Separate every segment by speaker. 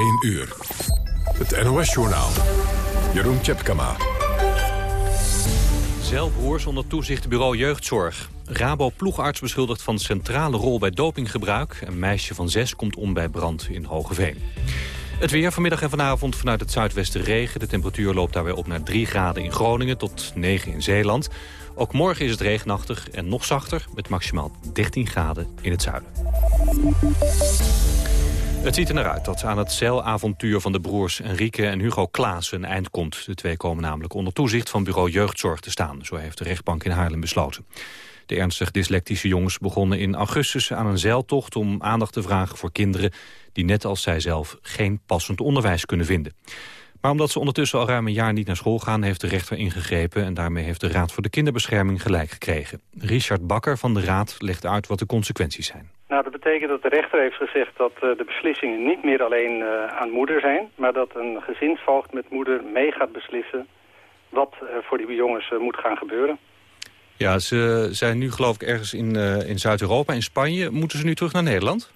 Speaker 1: 1 uur. Het NOS-journaal. Jeroen Tjepkama.
Speaker 2: Zelfbroers onder toezicht bureau jeugdzorg. Rabo ploegarts beschuldigd van centrale rol bij dopinggebruik. Een meisje van zes komt om bij brand in Hogeveen. Het weer vanmiddag en vanavond vanuit het zuidwesten regen. De temperatuur loopt daarbij op naar 3 graden in Groningen tot 9 in Zeeland. Ook morgen is het regenachtig en nog zachter... met maximaal 13 graden in het zuiden. Het ziet er naar uit dat aan het zeilavontuur van de broers Enrique en Hugo Klaas een eind komt. De twee komen namelijk onder toezicht van bureau jeugdzorg te staan. Zo heeft de rechtbank in Haarlem besloten. De ernstig dyslectische jongens begonnen in augustus aan een zeiltocht... om aandacht te vragen voor kinderen die net als zijzelf geen passend onderwijs kunnen vinden. Maar omdat ze ondertussen al ruim een jaar niet naar school gaan... heeft de rechter ingegrepen en daarmee heeft de Raad voor de Kinderbescherming gelijk gekregen. Richard Bakker van de Raad legt uit wat de consequenties zijn.
Speaker 3: Nou, dat betekent dat de rechter heeft gezegd dat uh, de beslissingen niet meer alleen uh, aan moeder zijn... maar dat een gezinsvoogd met moeder mee gaat beslissen wat er voor die jongens moet gaan gebeuren.
Speaker 2: Ja, ze zijn nu geloof ik ergens in, in Zuid-Europa, in Spanje. Moeten ze nu terug naar Nederland?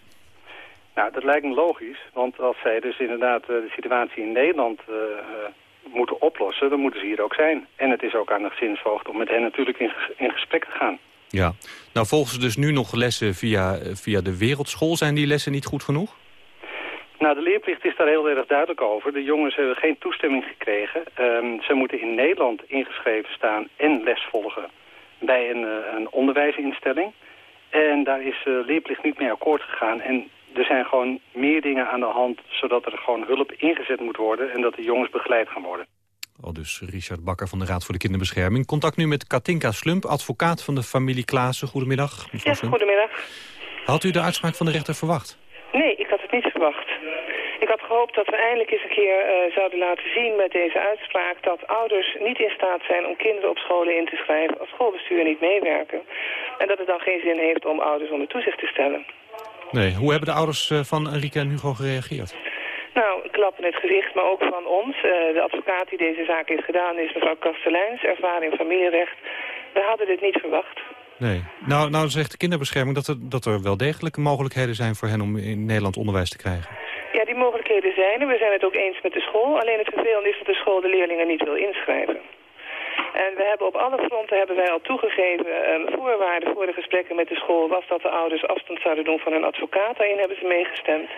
Speaker 3: Nou, dat lijkt me logisch, want als zij dus inderdaad de situatie in Nederland moeten oplossen, dan moeten ze hier ook zijn. En het is ook aan de gezinsvoogd om met hen natuurlijk in, in gesprek te gaan.
Speaker 2: Ja, nou volgen ze dus nu nog lessen via, via de wereldschool. Zijn die lessen niet goed genoeg?
Speaker 3: Nou, de leerplicht is daar heel erg duidelijk over. De jongens hebben geen toestemming gekregen. Um, ze moeten in Nederland ingeschreven staan en les volgen bij een, een onderwijsinstelling. En daar is de leerplicht niet mee akkoord gegaan. En er zijn gewoon meer dingen aan de hand... zodat er gewoon hulp ingezet moet worden... en dat de jongens begeleid gaan worden.
Speaker 2: Al dus Richard Bakker van de Raad voor de Kinderbescherming. Contact nu met Katinka Slump, advocaat van de familie Klaassen. Goedemiddag.
Speaker 4: Ja, goedemiddag.
Speaker 2: Had u de uitspraak van de rechter verwacht?
Speaker 4: Nee, ik had het niet verwacht. Ik had gehoopt dat we eindelijk eens een keer uh, zouden laten zien met deze uitspraak... dat ouders niet in staat zijn om kinderen op scholen in te schrijven... als schoolbestuur niet meewerken. En dat het dan geen zin heeft om ouders onder toezicht te stellen.
Speaker 2: Nee, hoe hebben de ouders eh, van Enrique en Hugo gereageerd?
Speaker 4: Nou, een klap in het gezicht, maar ook van ons. Uh, de advocaat die deze zaak heeft gedaan is mevrouw Kasteleins, ervaring in familierecht. We hadden dit niet verwacht.
Speaker 2: Nee. Nou, nou zegt de kinderbescherming dat er, dat er wel degelijk mogelijkheden zijn voor hen om in Nederland onderwijs te krijgen.
Speaker 4: Ja, die mogelijkheden zijn er. We zijn het ook eens met de school. Alleen het vervelende is dat de school de leerlingen niet wil inschrijven. En we hebben op alle fronten hebben wij al toegegeven um, voorwaarden voor de gesprekken met de school was dat de ouders afstand zouden doen van hun advocaat. Daarin hebben ze meegestemd.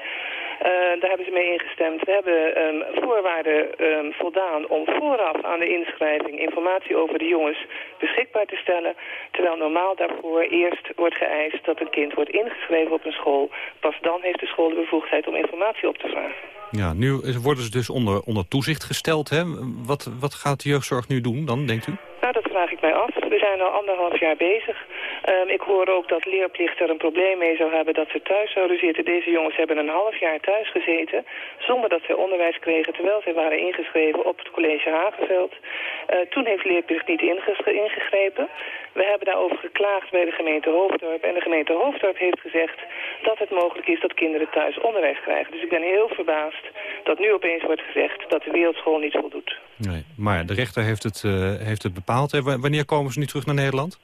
Speaker 4: Uh, daar hebben ze mee ingestemd. We hebben um, voorwaarden um, voldaan om vooraf aan de inschrijving informatie over de jongens beschikbaar te stellen. Terwijl normaal daarvoor eerst wordt geëist dat een kind wordt ingeschreven op een school. Pas dan heeft de school de bevoegdheid om informatie op te vragen.
Speaker 2: Ja, nu worden ze dus onder, onder toezicht gesteld. Hè? Wat, wat gaat de jeugdzorg nu doen dan, denkt u?
Speaker 4: Nou, dat vraag ik mij af. We zijn al anderhalf jaar bezig. Um, ik hoor ook dat leerplicht er een probleem mee zou hebben dat ze thuis zouden zitten. Deze jongens hebben een half jaar thuis gezeten zonder dat zij onderwijs kregen terwijl zij waren ingeschreven op het college Hagenveld. Uh, toen heeft leerplicht niet ingegrepen. We hebben daarover geklaagd bij de gemeente Hoofddorp en de gemeente Hoofddorp heeft gezegd dat het mogelijk is dat kinderen thuis onderwijs krijgen. Dus ik ben heel verbaasd dat nu opeens wordt gezegd dat de wereldschool niet voldoet.
Speaker 2: Nee, maar de rechter heeft het, uh, heeft het bepaald. Wanneer komen ze nu terug naar Nederland?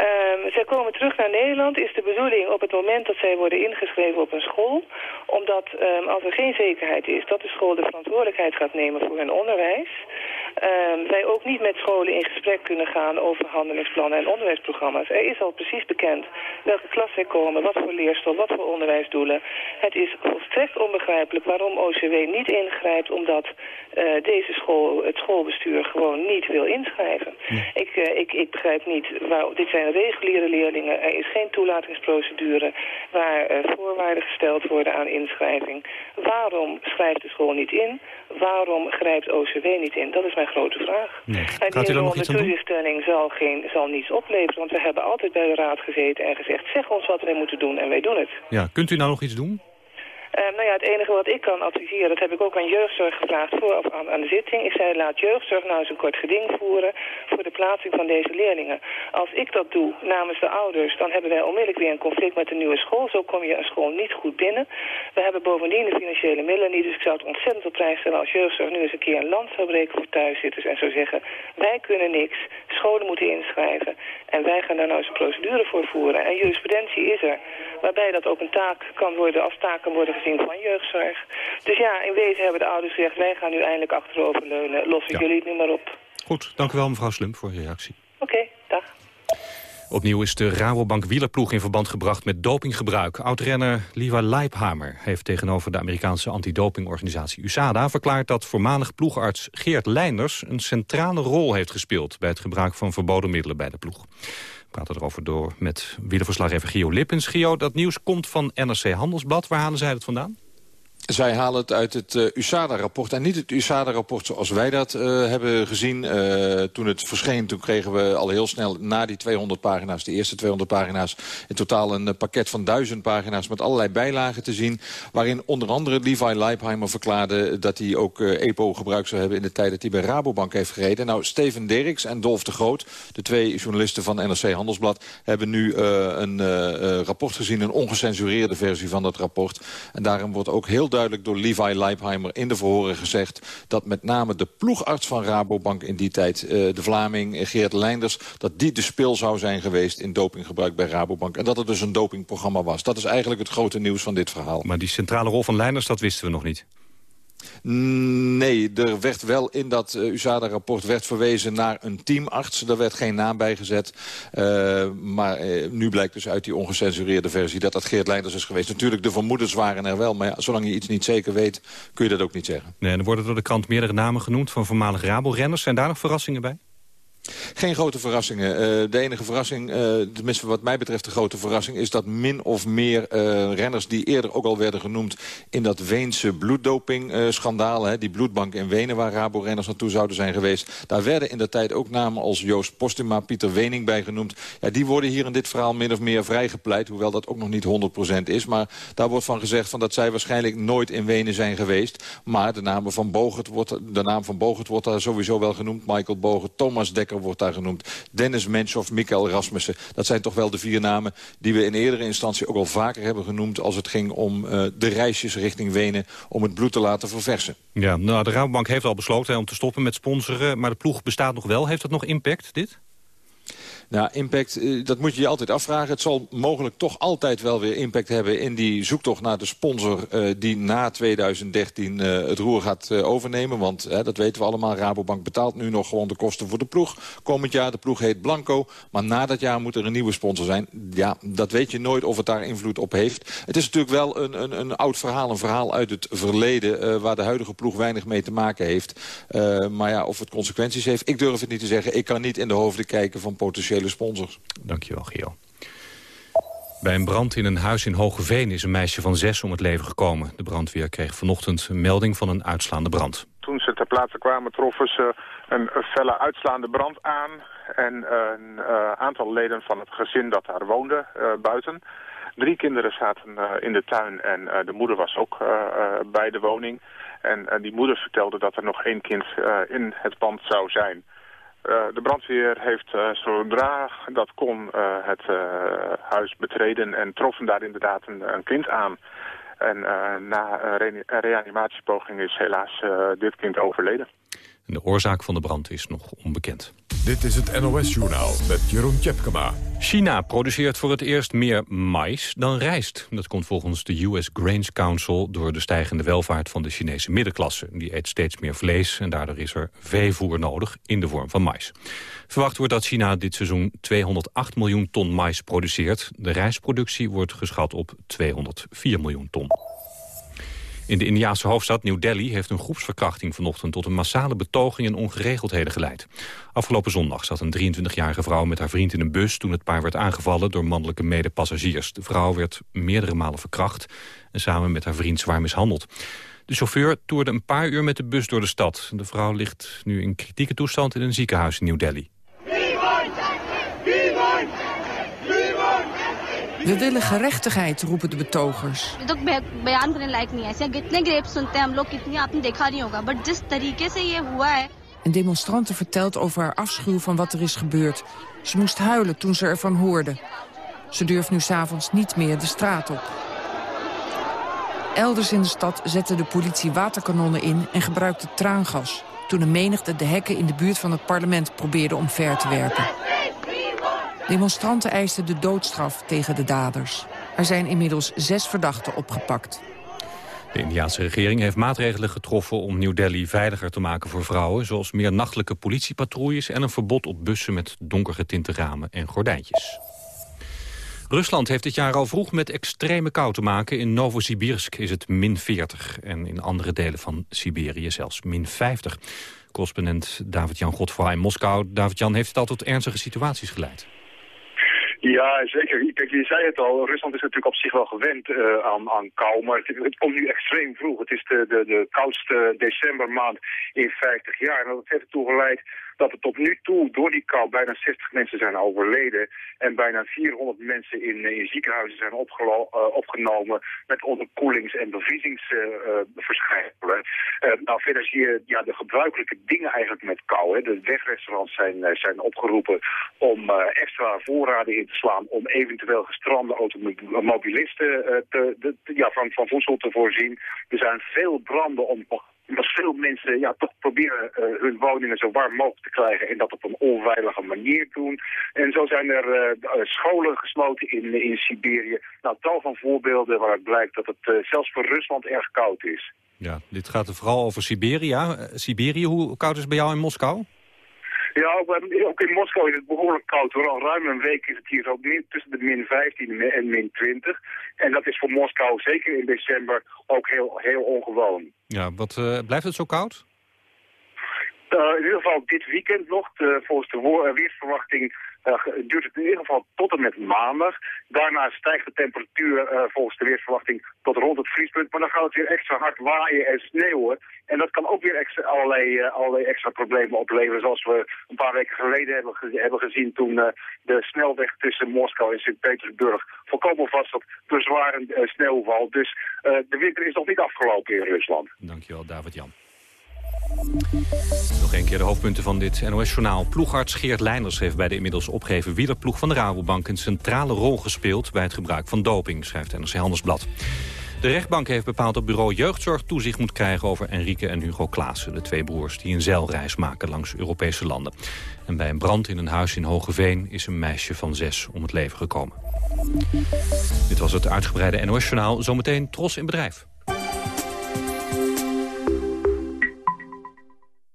Speaker 4: Um, zij komen terug naar Nederland is de bedoeling op het moment dat zij worden ingeschreven op een school. Omdat um, als er geen zekerheid is dat de school de verantwoordelijkheid gaat nemen voor hun onderwijs. Um, wij ook niet met scholen in gesprek kunnen gaan over handelingsplannen en onderwijsprogramma's. Er is al precies bekend welke klas zij komen, wat voor leerstof, wat voor onderwijsdoelen. Het is volstrekt onbegrijpelijk waarom OCW niet ingrijpt omdat uh, deze school, het schoolbestuur gewoon niet wil inschrijven. Ik, uh, ik, ik begrijp niet, waar, dit zijn reguliere leerlingen, er is geen toelatingsprocedure waar uh, voorwaarden gesteld worden aan inschrijving. Waarom schrijft de school niet in? Waarom grijpt OCW niet in? Dat is mijn grote vraag.
Speaker 2: Nee.
Speaker 4: En
Speaker 2: Gaat u dan nog iets aan doen?
Speaker 4: toezichtstelling zal, geen, zal niets opleveren, want we hebben altijd bij de raad gezeten en gezegd, zeg ons wat wij moeten doen en wij doen het.
Speaker 2: Ja, kunt u nou nog iets doen?
Speaker 4: Uh, nou ja, het enige wat ik kan adviseren, dat heb ik ook aan jeugdzorg gevraagd vooraf aan, aan de zitting. Ik zei, laat jeugdzorg nou eens een kort geding voeren voor de plaatsing van deze leerlingen. Als ik dat doe namens de ouders, dan hebben wij onmiddellijk weer een conflict met de nieuwe school. Zo kom je een school niet goed binnen. We hebben bovendien de financiële middelen niet, dus ik zou het ontzettend op prijs stellen als jeugdzorg nu eens een keer een land zou breken voor thuiszitters en zou zeggen, wij kunnen niks, scholen moeten inschrijven en wij gaan daar nou eens een procedure voor voeren. En jurisprudentie is er, waarbij dat ook een taak kan worden, als taak kan worden van jeugdzorg. Dus ja, in wezen hebben de ouders gezegd, wij gaan nu eindelijk achteroverleunen, lossen jullie het nu maar op.
Speaker 2: Goed, dank u wel mevrouw Slump voor uw reactie.
Speaker 4: Oké, dag.
Speaker 2: Opnieuw is de Rabobank wielerploeg in verband gebracht met dopinggebruik. Oudrenner Liva Leiphamer heeft tegenover de Amerikaanse antidopingorganisatie USADA verklaard dat voormalig ploegarts Geert Leinders een centrale rol heeft gespeeld bij het gebruik van verboden middelen bij de ploeg. Praten erover door met wielerverslaggever Gio Lippens. Gio, dat nieuws komt van NRC Handelsblad. Waar halen zij het vandaan?
Speaker 5: Zij halen het uit het uh, USADA-rapport. En niet het USADA-rapport zoals wij dat uh, hebben gezien. Uh, toen het verscheen, toen kregen we al heel snel na die 200 pagina's... de eerste 200 pagina's, in totaal een pakket van 1000 pagina's... met allerlei bijlagen te zien. Waarin onder andere Levi Leipheimer verklaarde... dat hij ook EPO gebruikt zou hebben in de tijd dat hij bij Rabobank heeft gereden. Nou, Steven Derks en Dolf de Groot, de twee journalisten van NRC Handelsblad... hebben nu een rapport gezien, een ongecensureerde versie van dat rapport. En daarin wordt ook heel duidelijk door Levi Leipheimer in de verhoren gezegd... dat met name de ploegarts van Rabobank in die tijd, uh, de Vlaming eh, Geert Leinders... dat die de spil zou zijn geweest in dopinggebruik bij Rabobank. En dat het dus een dopingprogramma was. Dat is eigenlijk het grote nieuws van dit verhaal.
Speaker 2: Maar die centrale rol van Leinders, dat wisten we nog niet.
Speaker 5: Nee, er werd wel in dat uh, USADA-rapport werd verwezen naar een teamarts. Daar werd geen naam bij gezet. Uh, maar uh, nu blijkt dus uit die ongecensureerde versie dat dat Geert Leiders is geweest. Natuurlijk, de vermoedens waren er wel. Maar ja, zolang je iets niet zeker weet, kun je dat ook niet zeggen.
Speaker 2: Nee, er worden door de krant meerdere namen genoemd van voormalig Rabo-renners. Zijn daar nog verrassingen bij?
Speaker 5: Geen grote verrassingen. Uh, de enige verrassing, uh, tenminste wat mij betreft de grote verrassing... is dat min of meer uh, renners die eerder ook al werden genoemd... in dat Weense bloeddoping-schandaal, die bloedbank in Wenen... waar Rabo-renners naartoe zouden zijn geweest... daar werden in de tijd ook namen als Joost Postuma, Pieter Wening bij genoemd. Ja, die worden hier in dit verhaal min of meer vrijgepleit... hoewel dat ook nog niet 100% is. Maar daar wordt van gezegd van dat zij waarschijnlijk nooit in Wenen zijn geweest. Maar de, naam van Bogert wordt, de naam van Bogert wordt daar sowieso wel genoemd. Michael Bogert, Thomas Dekker wordt daar genoemd. Dennis Menshoff, Mikael Rasmussen. Dat zijn toch wel de vier namen die we in eerdere instantie ook al vaker hebben genoemd... als het ging om uh, de reisjes richting Wenen om het bloed te laten verversen.
Speaker 2: Ja, nou, de Rabobank heeft al besloten om te stoppen met sponsoren... maar de ploeg bestaat nog wel. Heeft dat nog impact, dit?
Speaker 5: Nou, impact, eh, dat moet je je altijd afvragen. Het zal mogelijk toch altijd wel weer impact hebben in die zoektocht naar de sponsor... Uh, die na 2013 uh, het roer gaat overnemen. Want dat weten we allemaal, Rabobank betaalt nu nog gewoon de kosten voor de ploeg. Komend jaar, de ploeg heet Blanco. Maar na dat jaar moet er een nieuwe sponsor zijn. Ja, dat weet je nooit of het daar invloed op heeft. Het is natuurlijk wel een, een, een oud verhaal, een verhaal uit het verleden... waar de huidige ploeg weinig mee te maken heeft. maar ja, of het consequenties heeft, ik durf het niet te zeggen. Ik kan niet in de hoofden kijken van potentiële sponsors.
Speaker 2: Dankjewel, Gio. Bij een brand in een huis in Hogeveen is een meisje van zes om het leven gekomen. De brandweer kreeg vanochtend een melding van een uitslaande brand.
Speaker 6: Toen ze ter plaatse kwamen troffen ze een, felle uitslaande brand aan... en een uh, aantal leden van het gezin dat daar woonde uh, buiten. Drie kinderen zaten uh, in de tuin en de moeder was ook bij de woning. En die moeder vertelde dat er nog één kind in het pand zou zijn... Uh, de brandweer heeft uh, zodra dat kon uh, het huis betreden en troffen daar inderdaad een, een kind aan. En na een, reanimatiepoging is helaas dit kind overleden.
Speaker 2: En de oorzaak van de brand is nog onbekend.
Speaker 1: Dit is het NOS-journaal met Jeroen Tjepkema.
Speaker 2: China produceert voor het eerst meer mais dan rijst. Dat komt volgens de US Grains Council door de stijgende welvaart van de Chinese middenklasse. Die eet steeds meer vlees en daardoor is er veevoer nodig in de vorm van mais. Verwacht wordt dat China dit seizoen 208 miljoen ton mais produceert. De rijstproductie wordt geschat op 204 miljoen ton. In de Indiaanse hoofdstad New Delhi heeft een groepsverkrachting vanochtend tot een massale betoging en ongeregeldheden geleid. Afgelopen zondag zat een 23-jarige vrouw met haar vriend in een bus toen het paar werd aangevallen door mannelijke medepassagiers. De vrouw werd meerdere malen verkracht en samen met haar vriend zwaar mishandeld. De chauffeur toerde een paar uur met de bus door de stad. De vrouw ligt nu in kritieke toestand in een ziekenhuis in New Delhi.
Speaker 7: We willen gerechtigheid, roepen de betogers. Een demonstrante vertelt over haar afschuw van wat er is gebeurd. Ze moest huilen toen ze ervan hoorde. Ze durft nu s'avonds niet meer de straat op. Elders in de stad zette de politie waterkanonnen in en gebruikte traangas... toen een menigte de hekken in de buurt van het parlement probeerde omver te werpen. Demonstranten eisten de doodstraf tegen de daders. Er zijn inmiddels zes verdachten opgepakt.
Speaker 2: De Indiaanse regering heeft maatregelen getroffen om New Delhi veiliger te maken voor vrouwen... zoals meer nachtelijke politiepatrouilles en een verbod op bussen met donkergetinte ramen en gordijntjes. Rusland heeft dit jaar al vroeg met extreme kou te maken. In Novosibirsk is het min 40 en in andere delen van Siberië zelfs min 50. Correspondent David-Jan Godfroy in Moskou. David-Jan, heeft het al tot ernstige situaties geleid?
Speaker 8: Ja, zeker. Je zei het al, Rusland is natuurlijk op zich wel gewend uh, aan, aan kou, maar het, het, komt nu extreem vroeg. Het is de, de, de koudste decembermaand in 50 jaar. En dat heeft ertoe geleid dat er tot nu toe door die kou bijna 60 mensen zijn overleden en bijna 400 mensen in, in ziekenhuizen zijn uh, opgenomen met onderkoelings- en bevriezingsverschijnselen. Uh, nou, verder zie je ja, de gebruikelijke dingen eigenlijk met kou. Hè. De wegrestaurants zijn, zijn opgeroepen om extra voorraden in te slaan om eventueel gestrande automobilisten te, de, ja, van, van voedsel te voorzien. Er zijn veel branden om dat veel mensen ja, toch proberen uh, hun woningen zo warm mogelijk te krijgen en dat op een onveilige manier doen. En zo zijn er uh, scholen gesloten in, in Siberië. Nou, tal van voorbeelden waaruit blijkt dat het zelfs voor Rusland erg koud is.
Speaker 2: Ja, dit gaat er vooral over Siberië. Siberië, hoe koud is het bij jou in Moskou?
Speaker 8: Ja, ook, in Moskou is het behoorlijk koud. Hoor. Al ruim een week is het hier zo tussen de min 15 en min 20. En dat is voor Moskou zeker in december ook heel, heel ongewoon.
Speaker 2: Ja, wat, uh, blijft het zo koud?
Speaker 8: Uh, in ieder geval dit weekend nog, de, volgens de weersverwachting, uh, duurt het in ieder geval tot en met maandag. Daarna stijgt de temperatuur uh, volgens de weersverwachting tot rond het vriespunt. Maar dan gaat het weer extra hard waaien en sneeuwen. En dat kan ook weer allerlei, uh, allerlei extra problemen opleveren. Zoals we een paar weken geleden hebben, hebben gezien toen de snelweg tussen Moskou en Sint-Petersburg volkomen vast zat door zware sneeuwval. Dus de winter is nog niet afgelopen in Rusland.
Speaker 2: Dankjewel, David-Jan. Nog een keer de hoofdpunten van dit NOS-journaal. Ploegarts Geert Leinders heeft bij de inmiddels opgegeven wielerploeg van de Rabobank... een centrale rol gespeeld bij het gebruik van doping, schrijft NRC Handelsblad. De rechtbank heeft bepaald dat bureau jeugdzorg toezicht moet krijgen over Enrique en Hugo Klaassen, de twee broers die een zeilreis maken langs Europese landen. En bij een brand in een huis in Hogeveen is een meisje van zes om het leven gekomen. Dit was het uitgebreide NOS-journaal. Zometeen Tros in Bedrijf.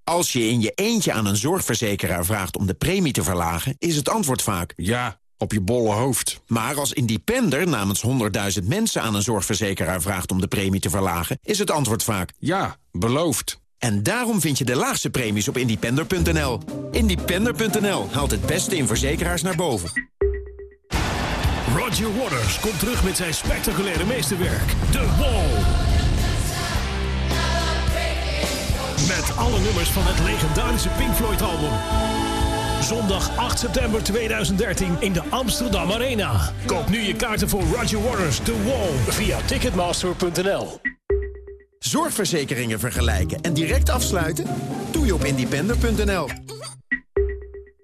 Speaker 9: Als je in je eentje aan een zorgverzekeraar vraagt om de premie te verlagen... is het antwoord vaak...
Speaker 1: Ja, op je bolle hoofd.
Speaker 9: Maar als independer namens 100.000 mensen aan een zorgverzekeraar vraagt om de premie te verlagen... is het antwoord vaak...
Speaker 1: Ja, beloofd.
Speaker 9: En daarom vind je de laagste premies op independer.nl. Independer.nl haalt het beste in verzekeraars naar boven.
Speaker 10: Roger Waters komt terug met zijn spectaculaire meesterwerk, The Wall. Alle nummers van het legendarische Pink Floyd album. Zondag 8 september 2013 in de Amsterdam Arena. Koop nu je kaarten voor Roger Waters The Wall via ticketmaster.nl.
Speaker 9: Zorgverzekeringen vergelijken en direct afsluiten? Doe je op independer.nl.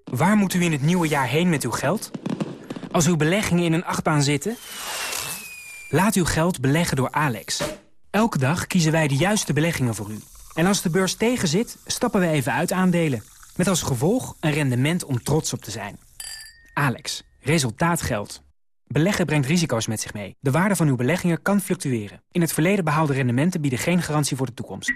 Speaker 11: Waar moet u in het nieuwe jaar heen met uw geld? Als uw beleggingen in een achtbaan zitten? Laat uw geld beleggen door Alex. Elke dag kiezen wij de juiste beleggingen voor u. En als de beurs tegenzit, stappen we even uit aandelen. Met als gevolg een rendement om trots op te zijn. Alex, resultaat geldt. Beleggen brengt risico's met zich mee. De waarde van uw beleggingen kan fluctueren. In het verleden behaalde rendementen bieden geen garantie voor de toekomst.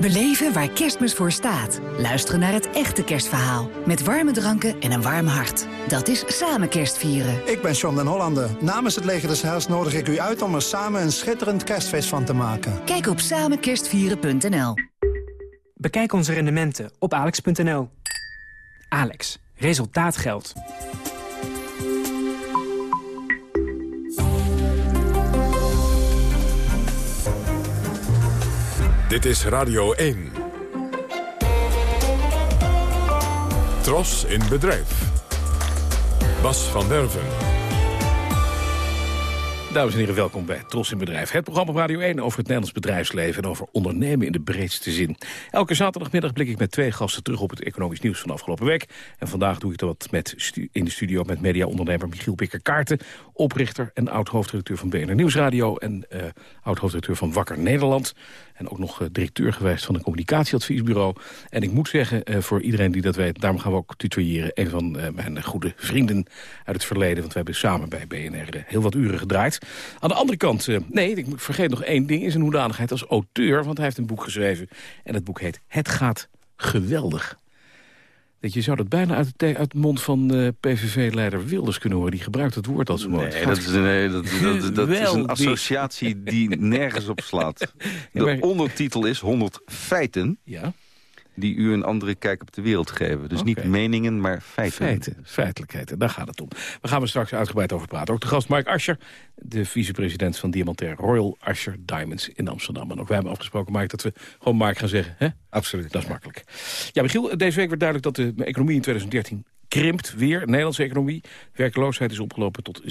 Speaker 12: Beleven waar kerstmis voor staat. Luisteren naar het echte kerstverhaal. Met warme dranken en een warm hart. Dat is samen kerstvieren.
Speaker 13: Ik ben John den Hollander. Namens het Leger des Heils nodig ik u uit om er samen een schitterend kerstfeest van te maken.
Speaker 12: Kijk op samenkerstvieren.nl
Speaker 11: Bekijk onze rendementen op alex.nl. Alex, resultaat geldt.
Speaker 1: Dit is Radio 1. Tros in bedrijf. Bas van Derven.
Speaker 14: Dames en heren, welkom bij Tros in Bedrijf. Het programma Radio 1 over het Nederlands bedrijfsleven... en over ondernemen in de breedste zin. Elke zaterdagmiddag blik ik met twee gasten terug op het economisch nieuws van afgelopen week. En vandaag doe ik dat met in de studio met mediaondernemer Michiel Bikker-Kaarten... oprichter en oud-hoofdredacteur van BNR Nieuwsradio... en uh, oud-hoofdredacteur van Wakker Nederland. En ook nog directeur geweest van een communicatieadviesbureau. En ik moet zeggen, voor iedereen die dat weet... daarom gaan we ook tutoyeren. Een van mijn goede vrienden uit het verleden. Want we hebben samen bij BNR heel wat uren gedraaid. Aan de andere kant, nee, ik vergeet nog één ding... in zijn hoedanigheid als auteur. Want hij heeft een boek geschreven. En het boek heet Het gaat geweldig. Dat je zou dat bijna uit de, uit de mond van uh, PVV-leider Wilders kunnen horen. Die gebruikt het woord als woord.
Speaker 15: Nee, dat is, nee, dat, dat, dat is een associatie die nergens op slaat. De ondertitel is 100 feiten.
Speaker 14: Ja
Speaker 15: die u een andere kijk op de wereld geven. Dus niet meningen, maar feiten.
Speaker 14: Feiten, feitelijkheid, daar gaat het om. We gaan er straks uitgebreid over praten. Ook de gast Mark Ascher, de vicepresident van Diamantair Royal Ascher Diamonds in Amsterdam. En ook wij hebben afgesproken, Mark, dat we gewoon Mark gaan zeggen. Hè?
Speaker 16: Absoluut.
Speaker 14: Dat is makkelijk. Ja, Michiel, deze week werd duidelijk dat de economie in 2013 krimpt weer. De Nederlandse economie. Werkloosheid is opgelopen tot 7%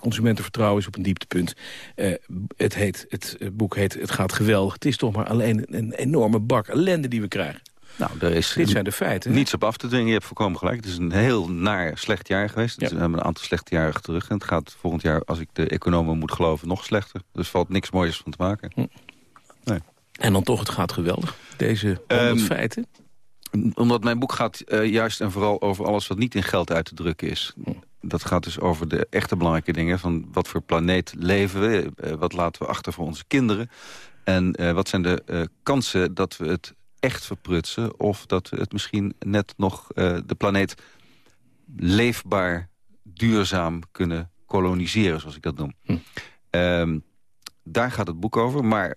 Speaker 14: Consumentenvertrouwen is op een dieptepunt. Uh, het, heet, het boek heet Het gaat geweldig. Het is toch maar alleen een enorme bak ellende die we krijgen.
Speaker 15: Nou, er is
Speaker 14: Dit zijn de feiten.
Speaker 15: Niets op af te dwingen, je hebt voorkomen gelijk. Het is een heel naar slecht jaar geweest. Ja. We hebben een aantal slechte jaren terug. En het gaat volgend jaar, als ik de economen moet geloven, nog slechter. Dus valt niks moois van te maken. Hm.
Speaker 14: Nee. En dan toch, het gaat geweldig, deze um, feiten?
Speaker 15: Omdat mijn boek gaat uh, juist en vooral over alles wat niet in geld uit te drukken is. Dat gaat dus over de echte belangrijke dingen. Van wat voor planeet leven we? Uh, wat laten we achter voor onze kinderen? En uh, wat zijn de kansen dat we het echt verprutsen... of dat we het misschien net nog de planeet leefbaar, duurzaam kunnen koloniseren, zoals ik dat noem. Hm. Um, daar gaat het boek over, maar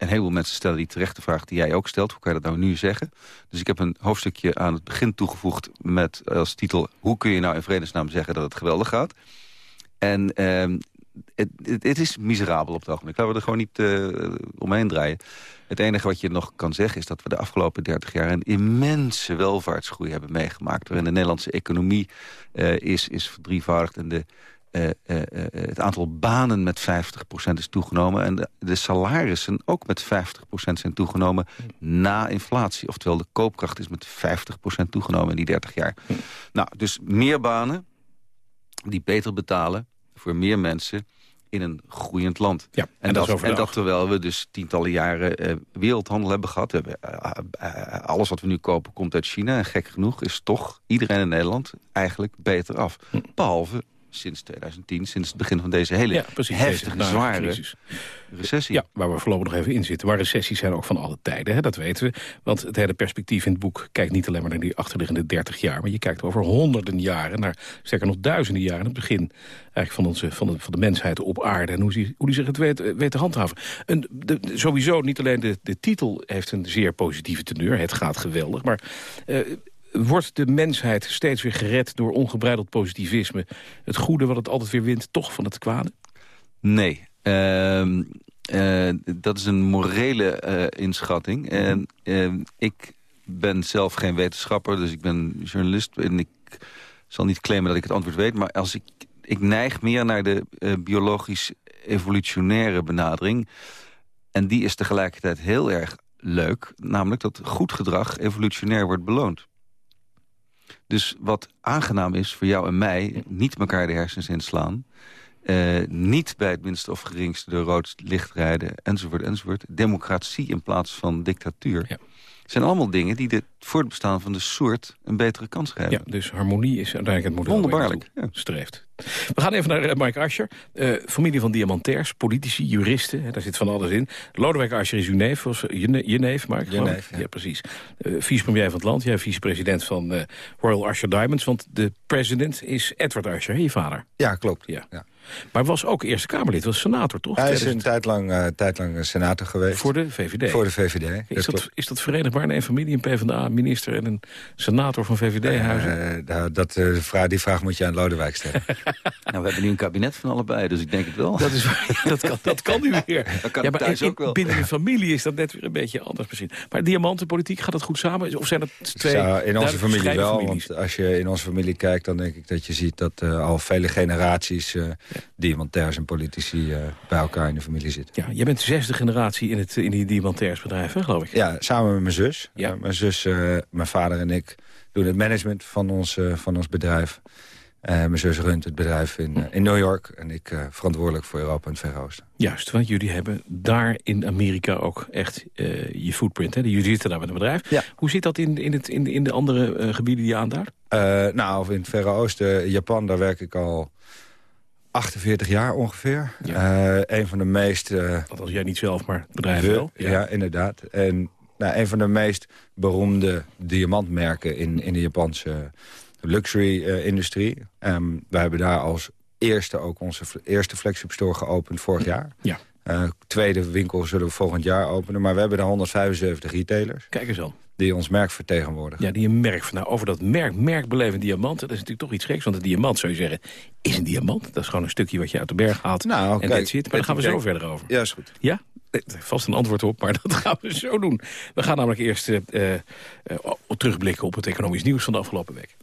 Speaker 15: een heleboel mensen stellen die terechte vraag die jij ook stelt. Hoe kan je dat nou nu zeggen? Dus ik heb een hoofdstukje aan het begin toegevoegd met als titel... Hoe kun je nou in vredesnaam zeggen dat het geweldig gaat? En uh, het, het, is miserabel op het ogenblik. Laten we er gewoon niet uh, omheen draaien. Het enige wat je nog kan zeggen is dat we de afgelopen 30 jaar... een immense welvaartsgroei hebben meegemaakt... waarin de Nederlandse economie uh, is, is verdrievoudigd... en de uh, uh, het aantal banen met 50% is toegenomen... en de, de, salarissen ook met 50% zijn toegenomen na inflatie. Oftewel, de koopkracht is met 50% toegenomen in die 30 jaar. Nou, dus meer banen die beter betalen voor meer mensen in een groeiend land.
Speaker 14: Ja, en,
Speaker 15: en,
Speaker 14: dat,
Speaker 15: dat, en dat terwijl we dus tientallen jaren wereldhandel hebben gehad. We hebben, alles wat we nu kopen komt uit China. En gek genoeg is toch iedereen in Nederland eigenlijk beter af. Behalve sinds 2010, sinds het begin van deze hele
Speaker 14: ja, precies,
Speaker 15: heftige,
Speaker 14: deze
Speaker 15: zware
Speaker 14: crisis.
Speaker 15: recessie.
Speaker 14: Ja, waar we voorlopig nog even in zitten. Maar recessies zijn ook van alle tijden, hè, dat weten we. Want het hele perspectief in het boek kijkt niet alleen maar naar die achterliggende 30 jaar... maar je kijkt over honderden jaren, naar sterker nog duizenden jaren... het begin eigenlijk van, onze, van, de, van de mensheid op aarde... en hoe die, hoe die zich het weet, weet te handhaven. En de, sowieso niet alleen de, de titel heeft een zeer positieve teneur. Het gaat geweldig, maar... Uh, wordt de mensheid steeds weer gered door ongebreideld positivisme? Het goede wat het altijd weer wint, toch van het kwade?
Speaker 15: Nee. Uh, uh, dat is een morele uh, inschatting. En ehm, ik ben zelf geen wetenschapper, dus ik ben journalist. En ik zal niet claimen dat ik het antwoord weet. Maar als ik, ik neig meer naar de eh, biologisch-evolutionaire benadering. En die is tegelijkertijd heel erg leuk. Namelijk dat goed gedrag evolutionair wordt beloond. Dus wat aangenaam is voor jou en mij... niet elkaar de hersens inslaan... Uh, niet bij het minste of geringste de rood licht rijden, enzovoort, enzovoort. Democratie in plaats van dictatuur. Ja. zijn allemaal dingen die de voortbestaan van de soort een betere kans geven.
Speaker 14: Ja, dus harmonie is uiteindelijk het model
Speaker 15: Wonderbaarlijk.
Speaker 14: Ja. streeft. We gaan even naar uh, Mike Ascher. Uh, familie van diamantairs, politici, juristen. Hè, daar zit van alles in. Lodewijk Ascher is uw neef, of, je, je neef, Mark?
Speaker 16: Je neef,
Speaker 14: ja. ja precies. Uh, vicepremier van het land, jij vicepresident van Royal Asher Diamonds. Want de president is Edward Asher, je vader.
Speaker 16: Ja, klopt.
Speaker 14: Ja. ja. Maar was ook Eerste Kamerlid, was senator, toch?
Speaker 16: Hij is een tijd lang, uh, tijd lang senator geweest.
Speaker 14: Voor de VVD?
Speaker 16: Voor de VVD.
Speaker 14: Is dat, is dat verenigbaar in één familie? Een PvdA-minister en een senator van VVD-huizen?
Speaker 16: Uh, dat, vraag, die vraag moet je aan Lodewijk stellen.
Speaker 15: nou, we hebben nu een kabinet van allebei, dus ik denk het wel.
Speaker 14: Dat, is, dat, kan, dat kan nu weer.
Speaker 15: Dat kan ja, maar in,
Speaker 14: ook wel. binnen de familie is dat net weer een beetje anders misschien. Maar diamantenpolitiek, gaat dat goed samen? Of zijn dat twee
Speaker 16: ja, In onze familie wel, families? want als je in onze familie kijkt... dan denk ik dat je ziet dat al vele generaties ja. diamantairs en politici uh, bij elkaar in de familie zitten.
Speaker 14: Ja, jij bent de zesde generatie in, het, in die diamantairsbedrijf, hè, geloof ik?
Speaker 16: Ja, samen met mijn zus. Ja. Uh, mijn zus, uh, mijn vader en ik doen het management van ons, van ons bedrijf. Mijn zus runt het bedrijf in, in New York. En ik verantwoordelijk voor Europa en het Verre Oosten.
Speaker 14: Juist, want jullie hebben daar in Amerika ook echt je footprint. Hè? Jullie zitten daar met een bedrijf.
Speaker 16: Ja.
Speaker 14: Hoe zit dat in, in, het, in, in de andere gebieden die je aanduidt?
Speaker 16: nou, in het Verre Oosten, Japan, daar werk ik al 48 jaar ongeveer. Ja. een van de meest...
Speaker 14: Uh, als jij niet zelf, maar bedrijven wel.
Speaker 16: Ja. ja, inderdaad. En nou, een van de meest beroemde diamantmerken in, in de Japanse luxury-industrie. Um, we hebben daar als eerste ook onze eerste flagship store geopend vorig jaar.
Speaker 14: Ja.
Speaker 16: Uh, tweede winkel zullen we volgend jaar openen. Maar we hebben daar 175 retailers.
Speaker 14: Kijk eens al.
Speaker 16: Die ons merk vertegenwoordigen.
Speaker 14: Ja, die een merk. Nou, over dat merk, merkbelevend diamant, dat is natuurlijk toch iets geks. Want een diamant, zou je zeggen, is een diamant. Dat is gewoon een stukje wat je uit de berg haalt.
Speaker 16: Nou,
Speaker 14: en
Speaker 16: kijk,
Speaker 14: zit. Maar daar gaan we zo verder over.
Speaker 16: Ja, is goed.
Speaker 14: Ja? Vast een antwoord op, maar dat gaan we zo doen. We gaan namelijk eerst uh, uh, terugblikken op het economisch nieuws van de afgelopen week.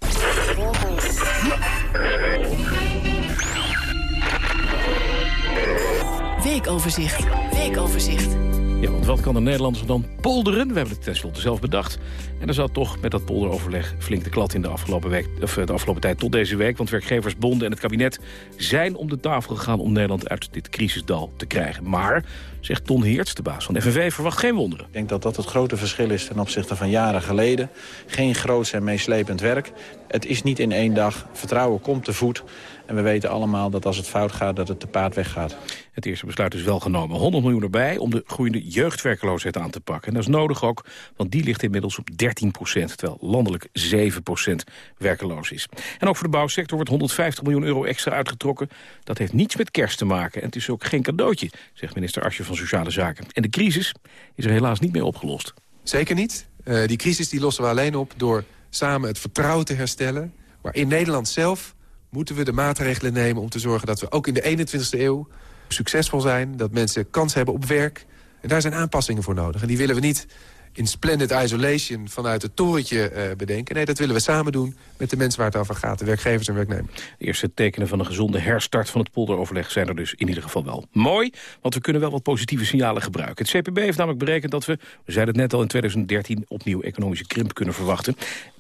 Speaker 12: Weekoverzicht. Weekoverzicht.
Speaker 14: Ja, want wat kan de Nederlanders dan polderen? We hebben het tenslotte zelf bedacht. En er zat toch met dat polderoverleg flink de klad in de afgelopen, week, of de afgelopen tijd tot deze week. Want werkgeversbonden en het kabinet zijn om de tafel gegaan om Nederland uit dit crisisdal te krijgen. Maar, zegt Ton Heerts, de baas van FNV, verwacht geen wonderen.
Speaker 17: Ik denk dat dat het grote verschil is ten opzichte van jaren geleden. Geen groots en meeslepend werk. Het is niet in één dag. Vertrouwen komt te voet. En we weten allemaal dat als het fout gaat, dat het te paard weggaat.
Speaker 14: Het eerste besluit is wel genomen. 100 miljoen erbij om de groeiende jeugdwerkeloosheid aan te pakken. En dat is nodig ook, want die ligt inmiddels op 13 procent... terwijl landelijk 7 procent werkeloos is. En ook voor de bouwsector wordt 150 miljoen euro extra uitgetrokken. Dat heeft niets met kerst te maken. En het is ook geen cadeautje, zegt minister Asje van Sociale Zaken. En de crisis is er helaas niet meer opgelost.
Speaker 18: Zeker niet. Uh, die crisis die lossen we alleen op door samen het vertrouwen te herstellen... waar in Nederland zelf moeten we de maatregelen nemen om te zorgen dat we ook in de 21ste eeuw succesvol zijn. Dat mensen kans hebben op werk. En daar zijn aanpassingen voor nodig. En die willen we niet in splendid isolation vanuit het torentje uh, bedenken. Nee, dat willen we samen doen met de mensen waar het over gaat. De werkgevers en werknemers.
Speaker 14: De eerste tekenen van een gezonde herstart van het polderoverleg zijn er dus in ieder geval wel. Mooi, want we kunnen wel wat positieve signalen gebruiken. Het CPB heeft namelijk berekend dat we, we zeiden het net al in 2013... opnieuw economische krimp kunnen verwachten.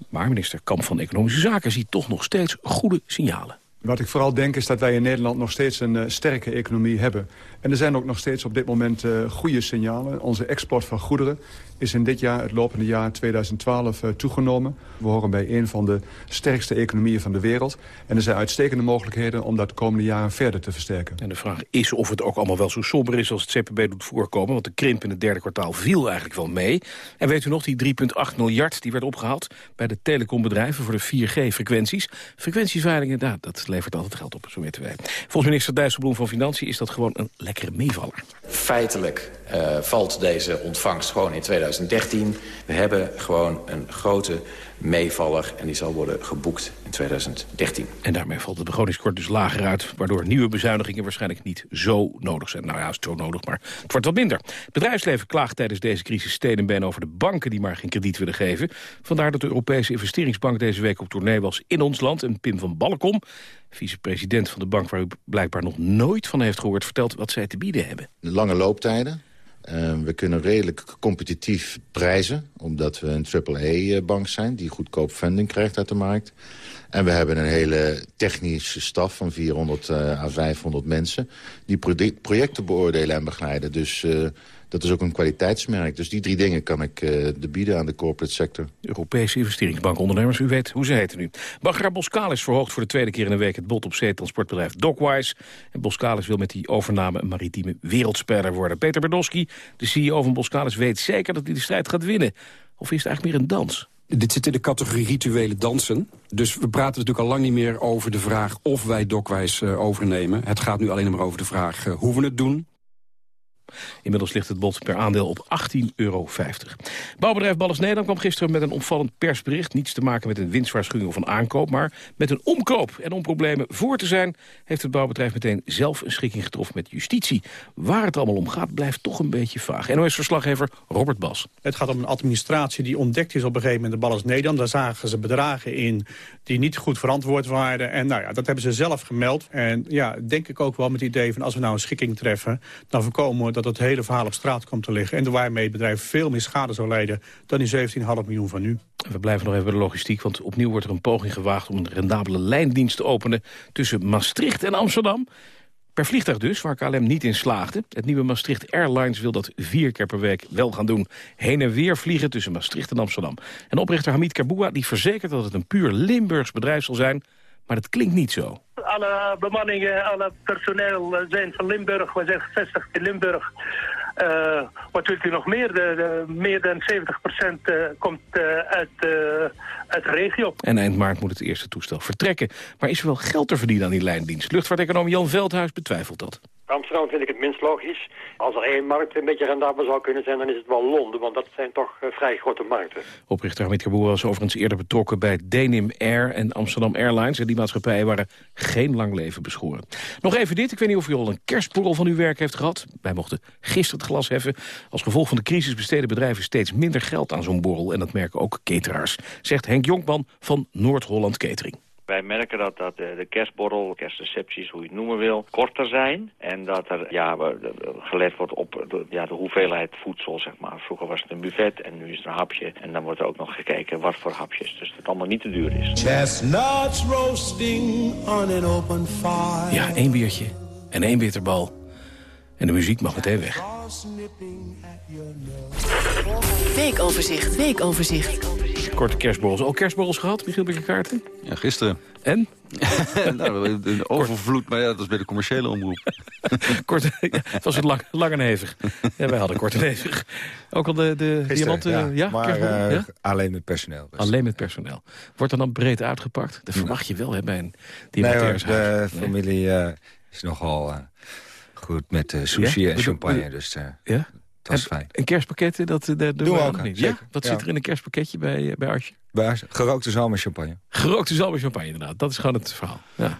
Speaker 14: Maar minister Kamp van Economische Zaken ziet toch nog steeds goede signalen.
Speaker 19: Wat ik vooral denk is dat wij in Nederland nog steeds een uh, sterke economie hebben. En er zijn ook nog steeds op dit moment uh, goede signalen. Onze export van goederen is in dit jaar, het lopende jaar 2012, uh, toegenomen. We horen bij een van de sterkste economieën van de wereld. En er zijn uitstekende mogelijkheden om dat de komende jaren verder te versterken.
Speaker 14: En de vraag is of het ook allemaal wel zo somber is als het CPB doet voorkomen. Want de krimp in het derde kwartaal viel eigenlijk wel mee. En weet u nog, die 3,8 miljard die werd opgehaald bij de telecombedrijven voor de 4G-frequenties. Frequentieveilingen, nou, dat levert altijd geld op, zo weten wij. Volgens minister Dijsselbloem van Financiën is dat gewoon een lekkere meevaller.
Speaker 20: Feitelijk uh, valt deze ontvangst gewoon in 2013. We hebben gewoon een grote meevaller en die zal worden geboekt in 2013.
Speaker 14: En daarmee valt het begrotingskort dus lager uit... waardoor nieuwe bezuinigingen waarschijnlijk niet zo nodig zijn. Nou ja, is het zo nodig, maar het wordt wat minder. Het bedrijfsleven klaagt tijdens deze crisis steen en been over de banken... die maar geen krediet willen geven. Vandaar dat de Europese investeringsbank deze week op tournee was in ons land. En Pim van Balkom, vicepresident van de bank... waar u blijkbaar nog nooit van heeft gehoord... vertelt wat zij te bieden hebben.
Speaker 21: De lange looptijden. Uh, we kunnen redelijk competitief prijzen, omdat we een AAA-bank zijn... die goedkoop funding krijgt uit de markt. En we hebben een hele technische staf van 400 uh, à 500 mensen... die pro projecten beoordelen en begeleiden. Dus uh, dat is ook een kwaliteitsmerk. Dus die drie dingen kan ik uh, de bieden aan de corporate sector.
Speaker 14: Europese investeringsbankondernemers, u weet hoe ze heten nu. Bagra Boskalis verhoogt voor de tweede keer in een week het bod op zeetransportbedrijf Dockwise. En Boskalis wil met die overname een maritieme wereldspeler worden. Peter Berdowski, de CEO van Boskalis, weet zeker dat hij de strijd gaat winnen. Of is het eigenlijk meer een dans?
Speaker 22: Dit zit in de categorie rituele dansen. Dus we praten natuurlijk al lang niet meer over de vraag of wij Dockwise uh, overnemen. Het gaat nu alleen maar over de vraag uh, hoe we het doen.
Speaker 14: Inmiddels ligt het bod per aandeel op 18,50 euro. Bouwbedrijf Balles Nederland kwam gisteren met een opvallend persbericht. Niets te maken met een winstwaarschuwing of een aankoop, maar met een omkoop. En om problemen voor te zijn, heeft het bouwbedrijf meteen zelf een schikking getroffen met justitie. Waar het allemaal om gaat, blijft toch een beetje vaag. NOS-verslaggever Robert Bas.
Speaker 23: Het gaat om een administratie die ontdekt is op een gegeven moment de Balles Nederland. Daar zagen ze bedragen in die niet goed verantwoord waren. En nou ja, dat hebben ze zelf gemeld. En ja, denk ik ook wel met het idee van als we nou een schikking treffen, dan voorkomen we dat het hele verhaal op straat komt te liggen. En waarmee het bedrijf veel meer schade zou leiden dan die 17,5 miljoen van nu.
Speaker 14: We blijven nog even bij de logistiek, want opnieuw wordt er een poging gewaagd... om een rendabele lijndienst te openen tussen Maastricht en Amsterdam. Per vliegtuig dus, waar KLM niet in slaagde. Het nieuwe Maastricht Airlines wil dat vier keer per week wel gaan doen. Heen en weer vliegen tussen Maastricht en Amsterdam. En oprichter Hamid Karboua die verzekert dat het een puur Limburgs bedrijf zal zijn... maar dat klinkt niet zo.
Speaker 24: Alle bemanningen, alle personeel zijn van Limburg. We zijn gevestigd in Limburg. Uh, wat wilt u nog meer? De, de, meer dan 70% uh, komt uit, uit de regio.
Speaker 14: En eind maart moet het eerste toestel vertrekken. Maar is er wel geld te verdienen aan die lijndienst? Luchtvaarteconoom Jan Veldhuis betwijfelt dat.
Speaker 25: Amsterdam vind ik het minst logisch. Als er één markt een beetje rendabel zou kunnen zijn, dan is het wel Londen. Want dat zijn toch uh, vrij grote markten.
Speaker 14: Oprichter Hamid Kaboer was overigens eerder betrokken bij Denim Air en Amsterdam Airlines. En die maatschappijen waren geen lang leven beschoren. Nog even dit. Ik weet niet of u al een kerstborrel van uw werk heeft gehad. Wij mochten gisteren het glas heffen. Als gevolg van de crisis besteden bedrijven steeds minder geld aan zo'n borrel. En dat merken ook cateraars. Zegt Henk Jonkman van Noord-Holland Catering.
Speaker 26: Wij merken dat, dat de, de kerstborrel, kerstrecepties, hoe je het noemen wil, korter zijn. En dat er ja, gelet wordt op de, ja, de hoeveelheid voedsel, zeg maar. Vroeger was het een buffet en nu is het een hapje. En dan wordt er ook nog gekeken wat voor hapjes. Dus dat het allemaal niet te duur is. Chestnuts roasting
Speaker 14: on an open fire. Ja, één biertje en één bitterbal. En de muziek mag meteen weg.
Speaker 12: Weekoverzicht, weekoverzicht.
Speaker 14: Korte kerstborrels. Al kerstborrels gehad, Michiel Kaarten?
Speaker 15: Ja, gisteren.
Speaker 14: En?
Speaker 15: nou, een overvloed, maar ja, dat is bij de commerciële omroep.
Speaker 14: kort, ja, het was het lang, lang en hevig. Ja, wij hadden kort en hevig. Ook al de, de diamanten... Ja, ja,
Speaker 16: maar uh, ja? alleen met personeel.
Speaker 14: Dus. Alleen met personeel. Wordt er dan breed uitgepakt? Dat verwacht je wel hè, bij een diamantairshuis.
Speaker 16: Nee, de familie uh, is nogal... Uh, goed met uh, sushi ja? en champagne. Dus uh, ja? dat is fijn.
Speaker 14: Een kerstpakketje, dat, dat doen, we ook niet. Ja? Wat zit er in een kerstpakketje bij, bij?
Speaker 16: Bij gerookte zalm en champagne.
Speaker 14: Gerookte zalm en champagne, inderdaad. Dat is gewoon het verhaal. Ja.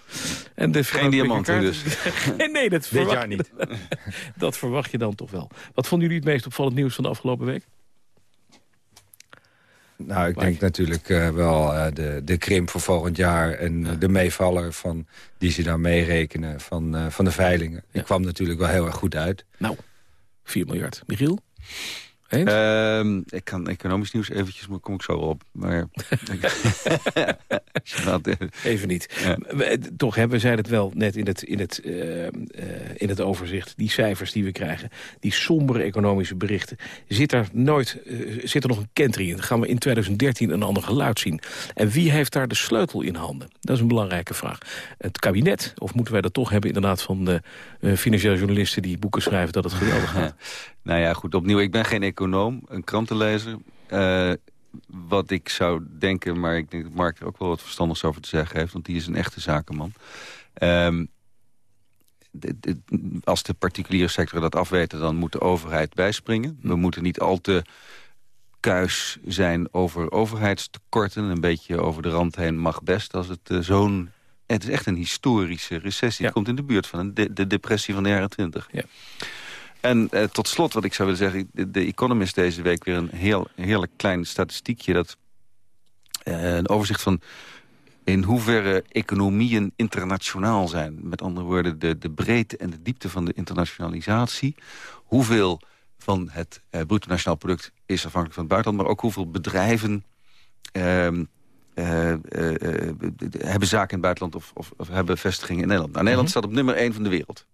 Speaker 15: En de Geen diamanten dus.
Speaker 14: nee, dat verwacht, jaar niet. dat verwacht je dan toch wel. Wat vonden jullie het meest opvallend nieuws van de afgelopen week?
Speaker 16: Nou, ik denk natuurlijk uh, wel uh, de, de krimp voor volgend jaar... en ja. de meevaller van, die ze daar meerekenen van, uh, van de veilingen. Die kwam natuurlijk wel heel erg goed uit.
Speaker 14: Nou, 4 miljard. Michiel?
Speaker 15: Uh, ik kan economisch nieuws eventjes, maar kom ik zo op. Maar...
Speaker 14: Even niet. Ja. Toch, hè, we zeiden het wel net in het, in, het, uh, uh, in het overzicht. Die cijfers die we krijgen, die sombere economische berichten. Zit er nooit uh, zit er nog een kentering in? Gaan we in 2013 een ander geluid zien? En wie heeft daar de sleutel in handen? Dat is een belangrijke vraag. Het kabinet, of moeten wij dat toch hebben inderdaad van de financiële journalisten... die boeken schrijven dat het geweldig gaat?
Speaker 15: Nou ja, goed, opnieuw. Ik ben geen econoom, een krantenlezer. Uh, wat ik zou denken, maar ik denk dat Mark er ook wel wat verstandigs over te zeggen heeft... want die is een echte zakenman. Um, de, als de particuliere sector dat afweten, dan moet de overheid bijspringen. We moeten niet al te kuis zijn over overheidstekorten. Een beetje over de rand heen mag best als het uh, zo'n... Het is echt een historische recessie. Ja. Het komt in de buurt van de, de depressie van de jaren twintig. Ja. En eh, tot slot wat ik zou willen zeggen... De, de, Economist deze week weer een heel heerlijk klein statistiekje... dat uh, een overzicht van in hoeverre economieën internationaal zijn. Met andere woorden, de, de breedte en de diepte van de internationalisatie. Hoeveel van het uh, bruto nationaal product is afhankelijk van het buitenland... maar ook hoeveel bedrijven... Uh, uh, hebben zaken in het buitenland of, of, of, hebben vestigingen in Nederland. Nou, Nederland -hmm. staat op nummer 1 van de wereld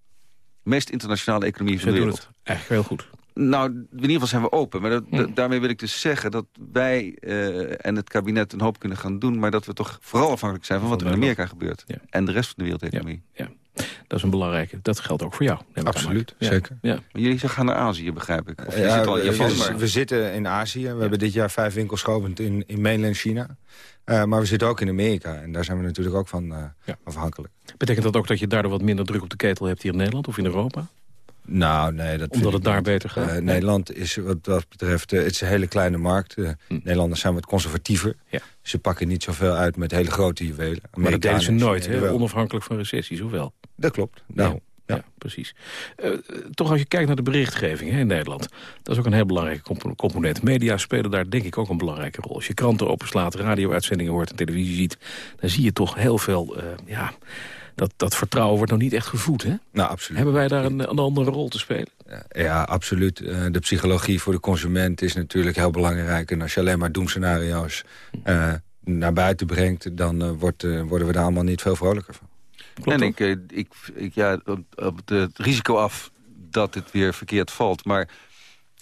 Speaker 15: meest internationale economie van de wereld.
Speaker 14: Het eigenlijk heel goed.
Speaker 15: Nou, in ieder geval zijn we open. Maar dat, hmm. daarmee wil ik dus zeggen dat wij uh, en het kabinet een hoop kunnen gaan doen... maar dat we toch vooral afhankelijk zijn van wat er in Amerika gebeurt. Ja. En de rest van de wereldeconomie.
Speaker 14: Ja, ja. Dat is een belangrijke. Dat geldt ook voor jou.
Speaker 16: Absoluut, zeker.
Speaker 15: Ja. Maar jullie gaan naar Azië, begrijp ik. Of
Speaker 16: ja, zit al in Japan, we, maar... we, zitten in Azië. We hebben dit jaar vijf winkels geopend in, in mainland China. Uh, maar we zitten ook in Amerika. En daar zijn we natuurlijk ook van uh, afhankelijk.
Speaker 14: Betekent dat ook dat je daardoor wat minder druk op de ketel hebt hier in Nederland of in Europa?
Speaker 16: Nou, nee. Dat
Speaker 14: Omdat het daar niet. beter gaat?
Speaker 16: Uh, Nederland is wat dat betreft het is een hele kleine markt. Hm. Nederlanders zijn wat conservatiever. Ja. Ze pakken niet zoveel uit met hele grote juwelen.
Speaker 14: Maar dat deden ze nooit, hè? onafhankelijk van recessies, hoewel?
Speaker 16: Dat klopt. Nou,
Speaker 14: ja. ja, precies. Uh, toch als je kijkt naar de berichtgeving hè, in Nederland... dat is ook een heel belangrijke component. Media spelen daar denk ik ook een belangrijke rol. Als je kranten openslaat, radio-uitzendingen hoort en televisie ziet... dan zie je toch heel veel uh, ja, dat, dat vertrouwen wordt nog niet echt gevoed, hè?
Speaker 16: Nou, absoluut.
Speaker 14: Hebben wij daar een, een andere rol te spelen?
Speaker 16: Ja, absoluut. Eh, de psychologie voor de consument is natuurlijk heel belangrijk. En als je alleen maar doemscenario's uh, naar buiten brengt... dan wordt, worden we daar allemaal niet veel vrolijker van.
Speaker 15: Klopt en ik, ik, ik, ja, op het risico af dat het weer verkeerd valt. Maar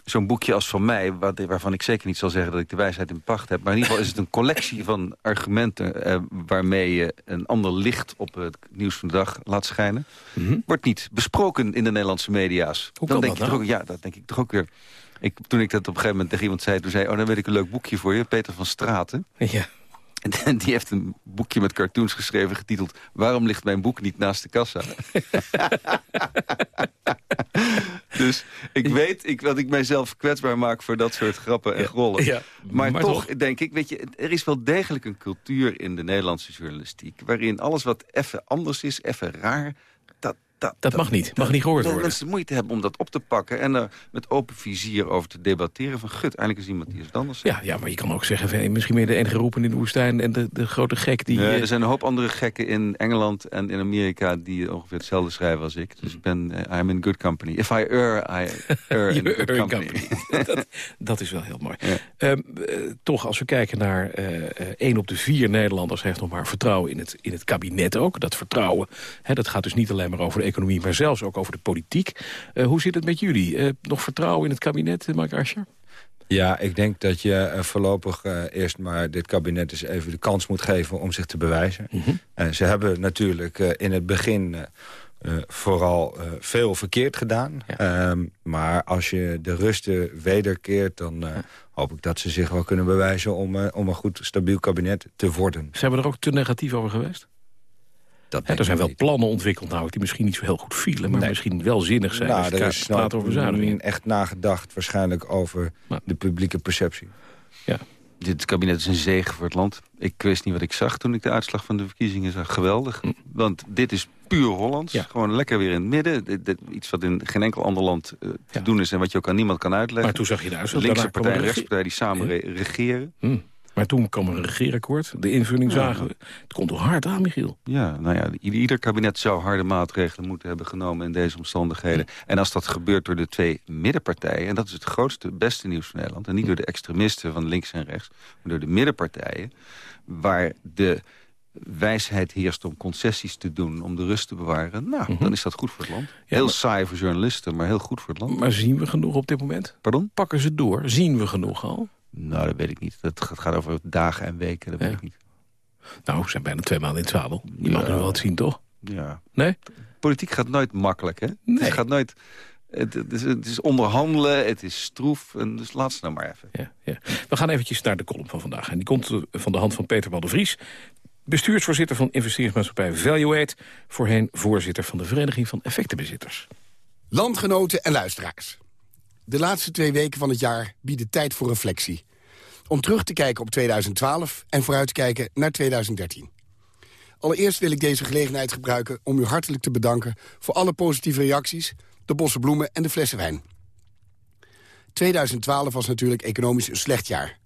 Speaker 15: zo'n boekje als van mij, waarvan ik zeker niet zal zeggen... dat ik de wijsheid in pacht heb. Maar in ieder geval is het een collectie van argumenten... Eh, waarmee je een ander licht op het nieuws van de dag laat schijnen. Mhm. Wordt niet besproken in de Nederlandse media's.
Speaker 14: Hoe
Speaker 15: dan
Speaker 14: denk
Speaker 15: dat nou? ja, dat denk ik toch ook weer. Ik, toen ik dat op een gegeven moment tegen iemand zei... toen zei oh, dan weet ik een leuk boekje voor je. Peter van Straten.
Speaker 14: Ja.
Speaker 15: En die heeft een boekje met cartoons geschreven getiteld... Waarom ligt mijn boek niet naast de kassa? dus ik weet ik, dat ik mijzelf kwetsbaar maak voor dat soort grappen en grollen. Ja, maar, toch, denk ik, weet je, er is wel degelijk een cultuur in de Nederlandse journalistiek... waarin alles wat even anders is, even raar
Speaker 14: dat, dat, mag niet, mag niet gehoord worden.
Speaker 15: mensen moeite hebben om dat op te pakken en er met open vizier over te debatteren. Van gut, eigenlijk is iemand die is anders.
Speaker 14: Ja, ja, maar je kan ook zeggen, misschien meer de enige roepen in de woestijn en de, de grote gek die...
Speaker 15: Nee, er zijn een hoop andere gekken in Engeland en in Amerika die ongeveer hetzelfde schrijven als ik. Dus ik ben, uh, I'm in good company. If I err, I err in good company.
Speaker 14: dat, dat, is wel heel mooi. Ehm, eh, toch, als we kijken naar uh, één op de vier Nederlanders heeft nog maar vertrouwen in het, in het kabinet ook. Dat vertrouwen, hè, dat gaat dus niet alleen maar over de economie, maar zelfs ook over de politiek. Uh, hoe zit het met jullie? Uh, nog vertrouwen in het kabinet, eh, Mark Ascher?
Speaker 16: Ja, ik denk dat je voorlopig eerst maar dit kabinet eens even de kans moet geven om zich te bewijzen. Mm ze hebben natuurlijk in het begin vooral veel verkeerd gedaan. Ehm, maar als je de rusten wederkeert, dan hoop ik dat ze zich wel kunnen bewijzen om, om een goed stabiel kabinet te worden.
Speaker 14: Zijn we er ook te negatief over geweest? Dat er zijn wel plannen ontwikkeld nou, die misschien niet zo heel goed vielen... maar misschien wel zinnig zijn nou, er is praat over bezuinigingen.
Speaker 16: echt nagedacht waarschijnlijk over de publieke perceptie.
Speaker 15: Ja. Dit kabinet is een zegen voor het land. Ik wist niet wat ik zag toen ik de uitslag van de verkiezingen zag. Geweldig. Hm. Want dit is puur Hollands. Gewoon lekker weer in het midden. Dit, iets wat in geen enkel ander land uh, te doen is... en wat je ook aan niemand kan uitleggen.
Speaker 14: Maar toen zag je de uitslag.
Speaker 15: Linkse partij en rechtspartij die samen regeren.
Speaker 14: Hm. Maar toen kwam een regeerakkoord. De invulling zagen we. Het komt toch hard aan, Michiel?
Speaker 15: Ja, nou ja, ieder kabinet zou harde maatregelen moeten hebben genomen in deze omstandigheden. En als dat gebeurt door de twee middenpartijen... en dat is het grootste, beste nieuws van Nederland... en niet door de extremisten van links en rechts... maar door de middenpartijen... waar de wijsheid heerst om concessies te doen, om de rust te bewaren... nou, mhm. dan is dat goed voor het land. heel saai voor journalisten, maar heel goed voor het land.
Speaker 14: Maar zien we genoeg op dit moment?
Speaker 15: Pardon?
Speaker 14: Pakken ze door? Zien we genoeg al?
Speaker 15: Nou, dat weet ik niet. Dat gaat over dagen en weken, dat weet ik niet.
Speaker 14: Nou, we zijn bijna twee maanden in het zadel. Je mag er wel wat zien, toch?
Speaker 15: Ja.
Speaker 14: Nee?
Speaker 15: Politiek gaat nooit makkelijk, hè? Nee. Het gaat nooit... Het, is, het, is, onderhandelen, het is stroef. En dus laat ze nou maar even.
Speaker 14: Ja, ja. We gaan eventjes naar de column van vandaag. En die komt van de hand van Peter de Vries. Bestuursvoorzitter van investeringsmaatschappij Valuate. Voorheen voorzitter van de Vereniging van Effectenbezitters.
Speaker 27: Landgenoten en luisteraars. De laatste twee weken van het jaar bieden tijd voor reflectie. Om terug te kijken op 2012 en vooruit te kijken naar 2013. Allereerst wil ik deze gelegenheid gebruiken om u hartelijk te bedanken... voor alle positieve reacties, de bossen bloemen en de flessen wijn. 2012 was natuurlijk economisch een slecht jaar.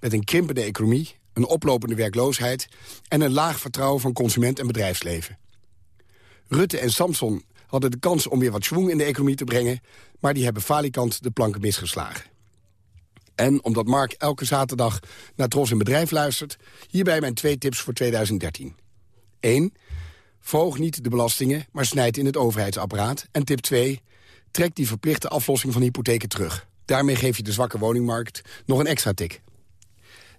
Speaker 27: Met een krimpende economie, een oplopende werkloosheid... en een laag vertrouwen van consument en bedrijfsleven. Rutte en Samson hadden de kans om weer wat schwung in de economie te brengen... maar die hebben falikant de planken misgeslagen. En omdat Mark elke zaterdag naar Tros in Bedrijf luistert... hierbij mijn twee tips voor 2013. 1. Verhoog niet de belastingen, maar snijd in het overheidsapparaat. En tip 2. Trek die verplichte aflossing van hypotheken terug. Daarmee geef je de zwakke woningmarkt nog een extra tik.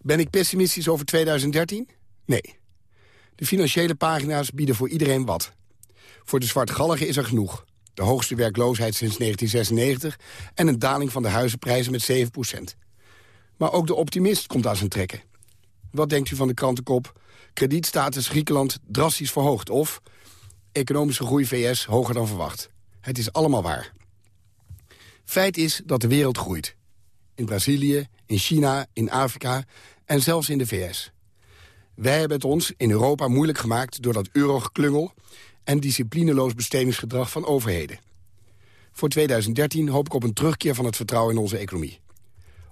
Speaker 27: Ben ik pessimistisch over 2013? Nee. De financiële pagina's bieden voor iedereen wat. Voor de zwartgalligen is er genoeg. De hoogste werkloosheid sinds 1996 en een daling van de huizenprijzen met 7% Maar ook de optimist komt aan zijn trekken. Wat denkt u van de krantenkop? Kredietstatus Griekenland drastisch verhoogd of... economische groei VS hoger dan verwacht. Het is allemaal waar. Feit is dat de wereld groeit. In Brazilië, in China, in Afrika en zelfs in de VS. Wij hebben het ons in Europa moeilijk gemaakt door dat eurogeklungel en disciplineloos bestedingsgedrag van overheden. Voor 2013 hoop ik op een terugkeer van het vertrouwen in onze economie.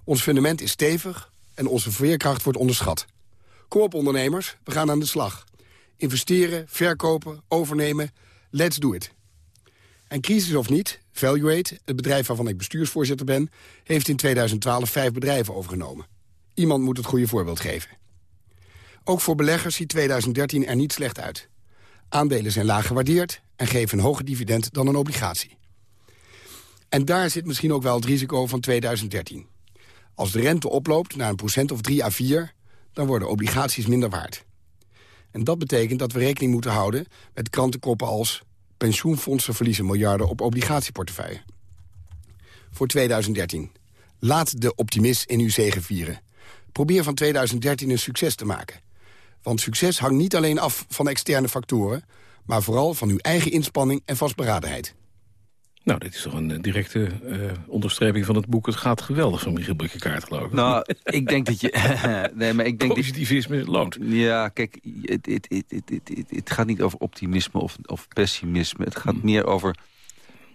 Speaker 27: Ons fundament is stevig en onze veerkracht wordt onderschat. Kom op ondernemers, we gaan aan de slag. Investeren, verkopen, overnemen. Let's do it. En crisis of niet, Valuate, het bedrijf waarvan ik bestuursvoorzitter ben... heeft in 2012 vijf bedrijven overgenomen. Iemand moet het goede voorbeeld geven. Ook voor beleggers ziet 2013 er niet slecht uit. Aandelen zijn laag gewaardeerd en geven een hoger dividend dan een obligatie. En daar zit misschien ook wel het risico van 2013. Als de rente oploopt naar een procent of 3 à 4... dan worden obligaties minder waard. En dat betekent dat we rekening moeten houden met krantenkoppen als... pensioenfondsen verliezen miljarden op obligatieportefeuille. Voor 2013. Laat de optimist in uw zegen vieren. Probeer van 2013 een succes te maken. Want succes hangt niet alleen af van externe factoren... maar vooral van uw eigen inspanning en vastberadenheid.
Speaker 14: Nou, dit is toch een eh, directe uh, onderstreping van het boek... Het gaat geweldig van Michiel Bukkekaart, geloof ik.
Speaker 15: Nou, ik denk dat je... nee, maar ik denk
Speaker 14: Positivisme loont.
Speaker 15: Ja, kijk, het, het, het, het, het, gaat niet over optimisme of, of pessimisme. Het gaat meer over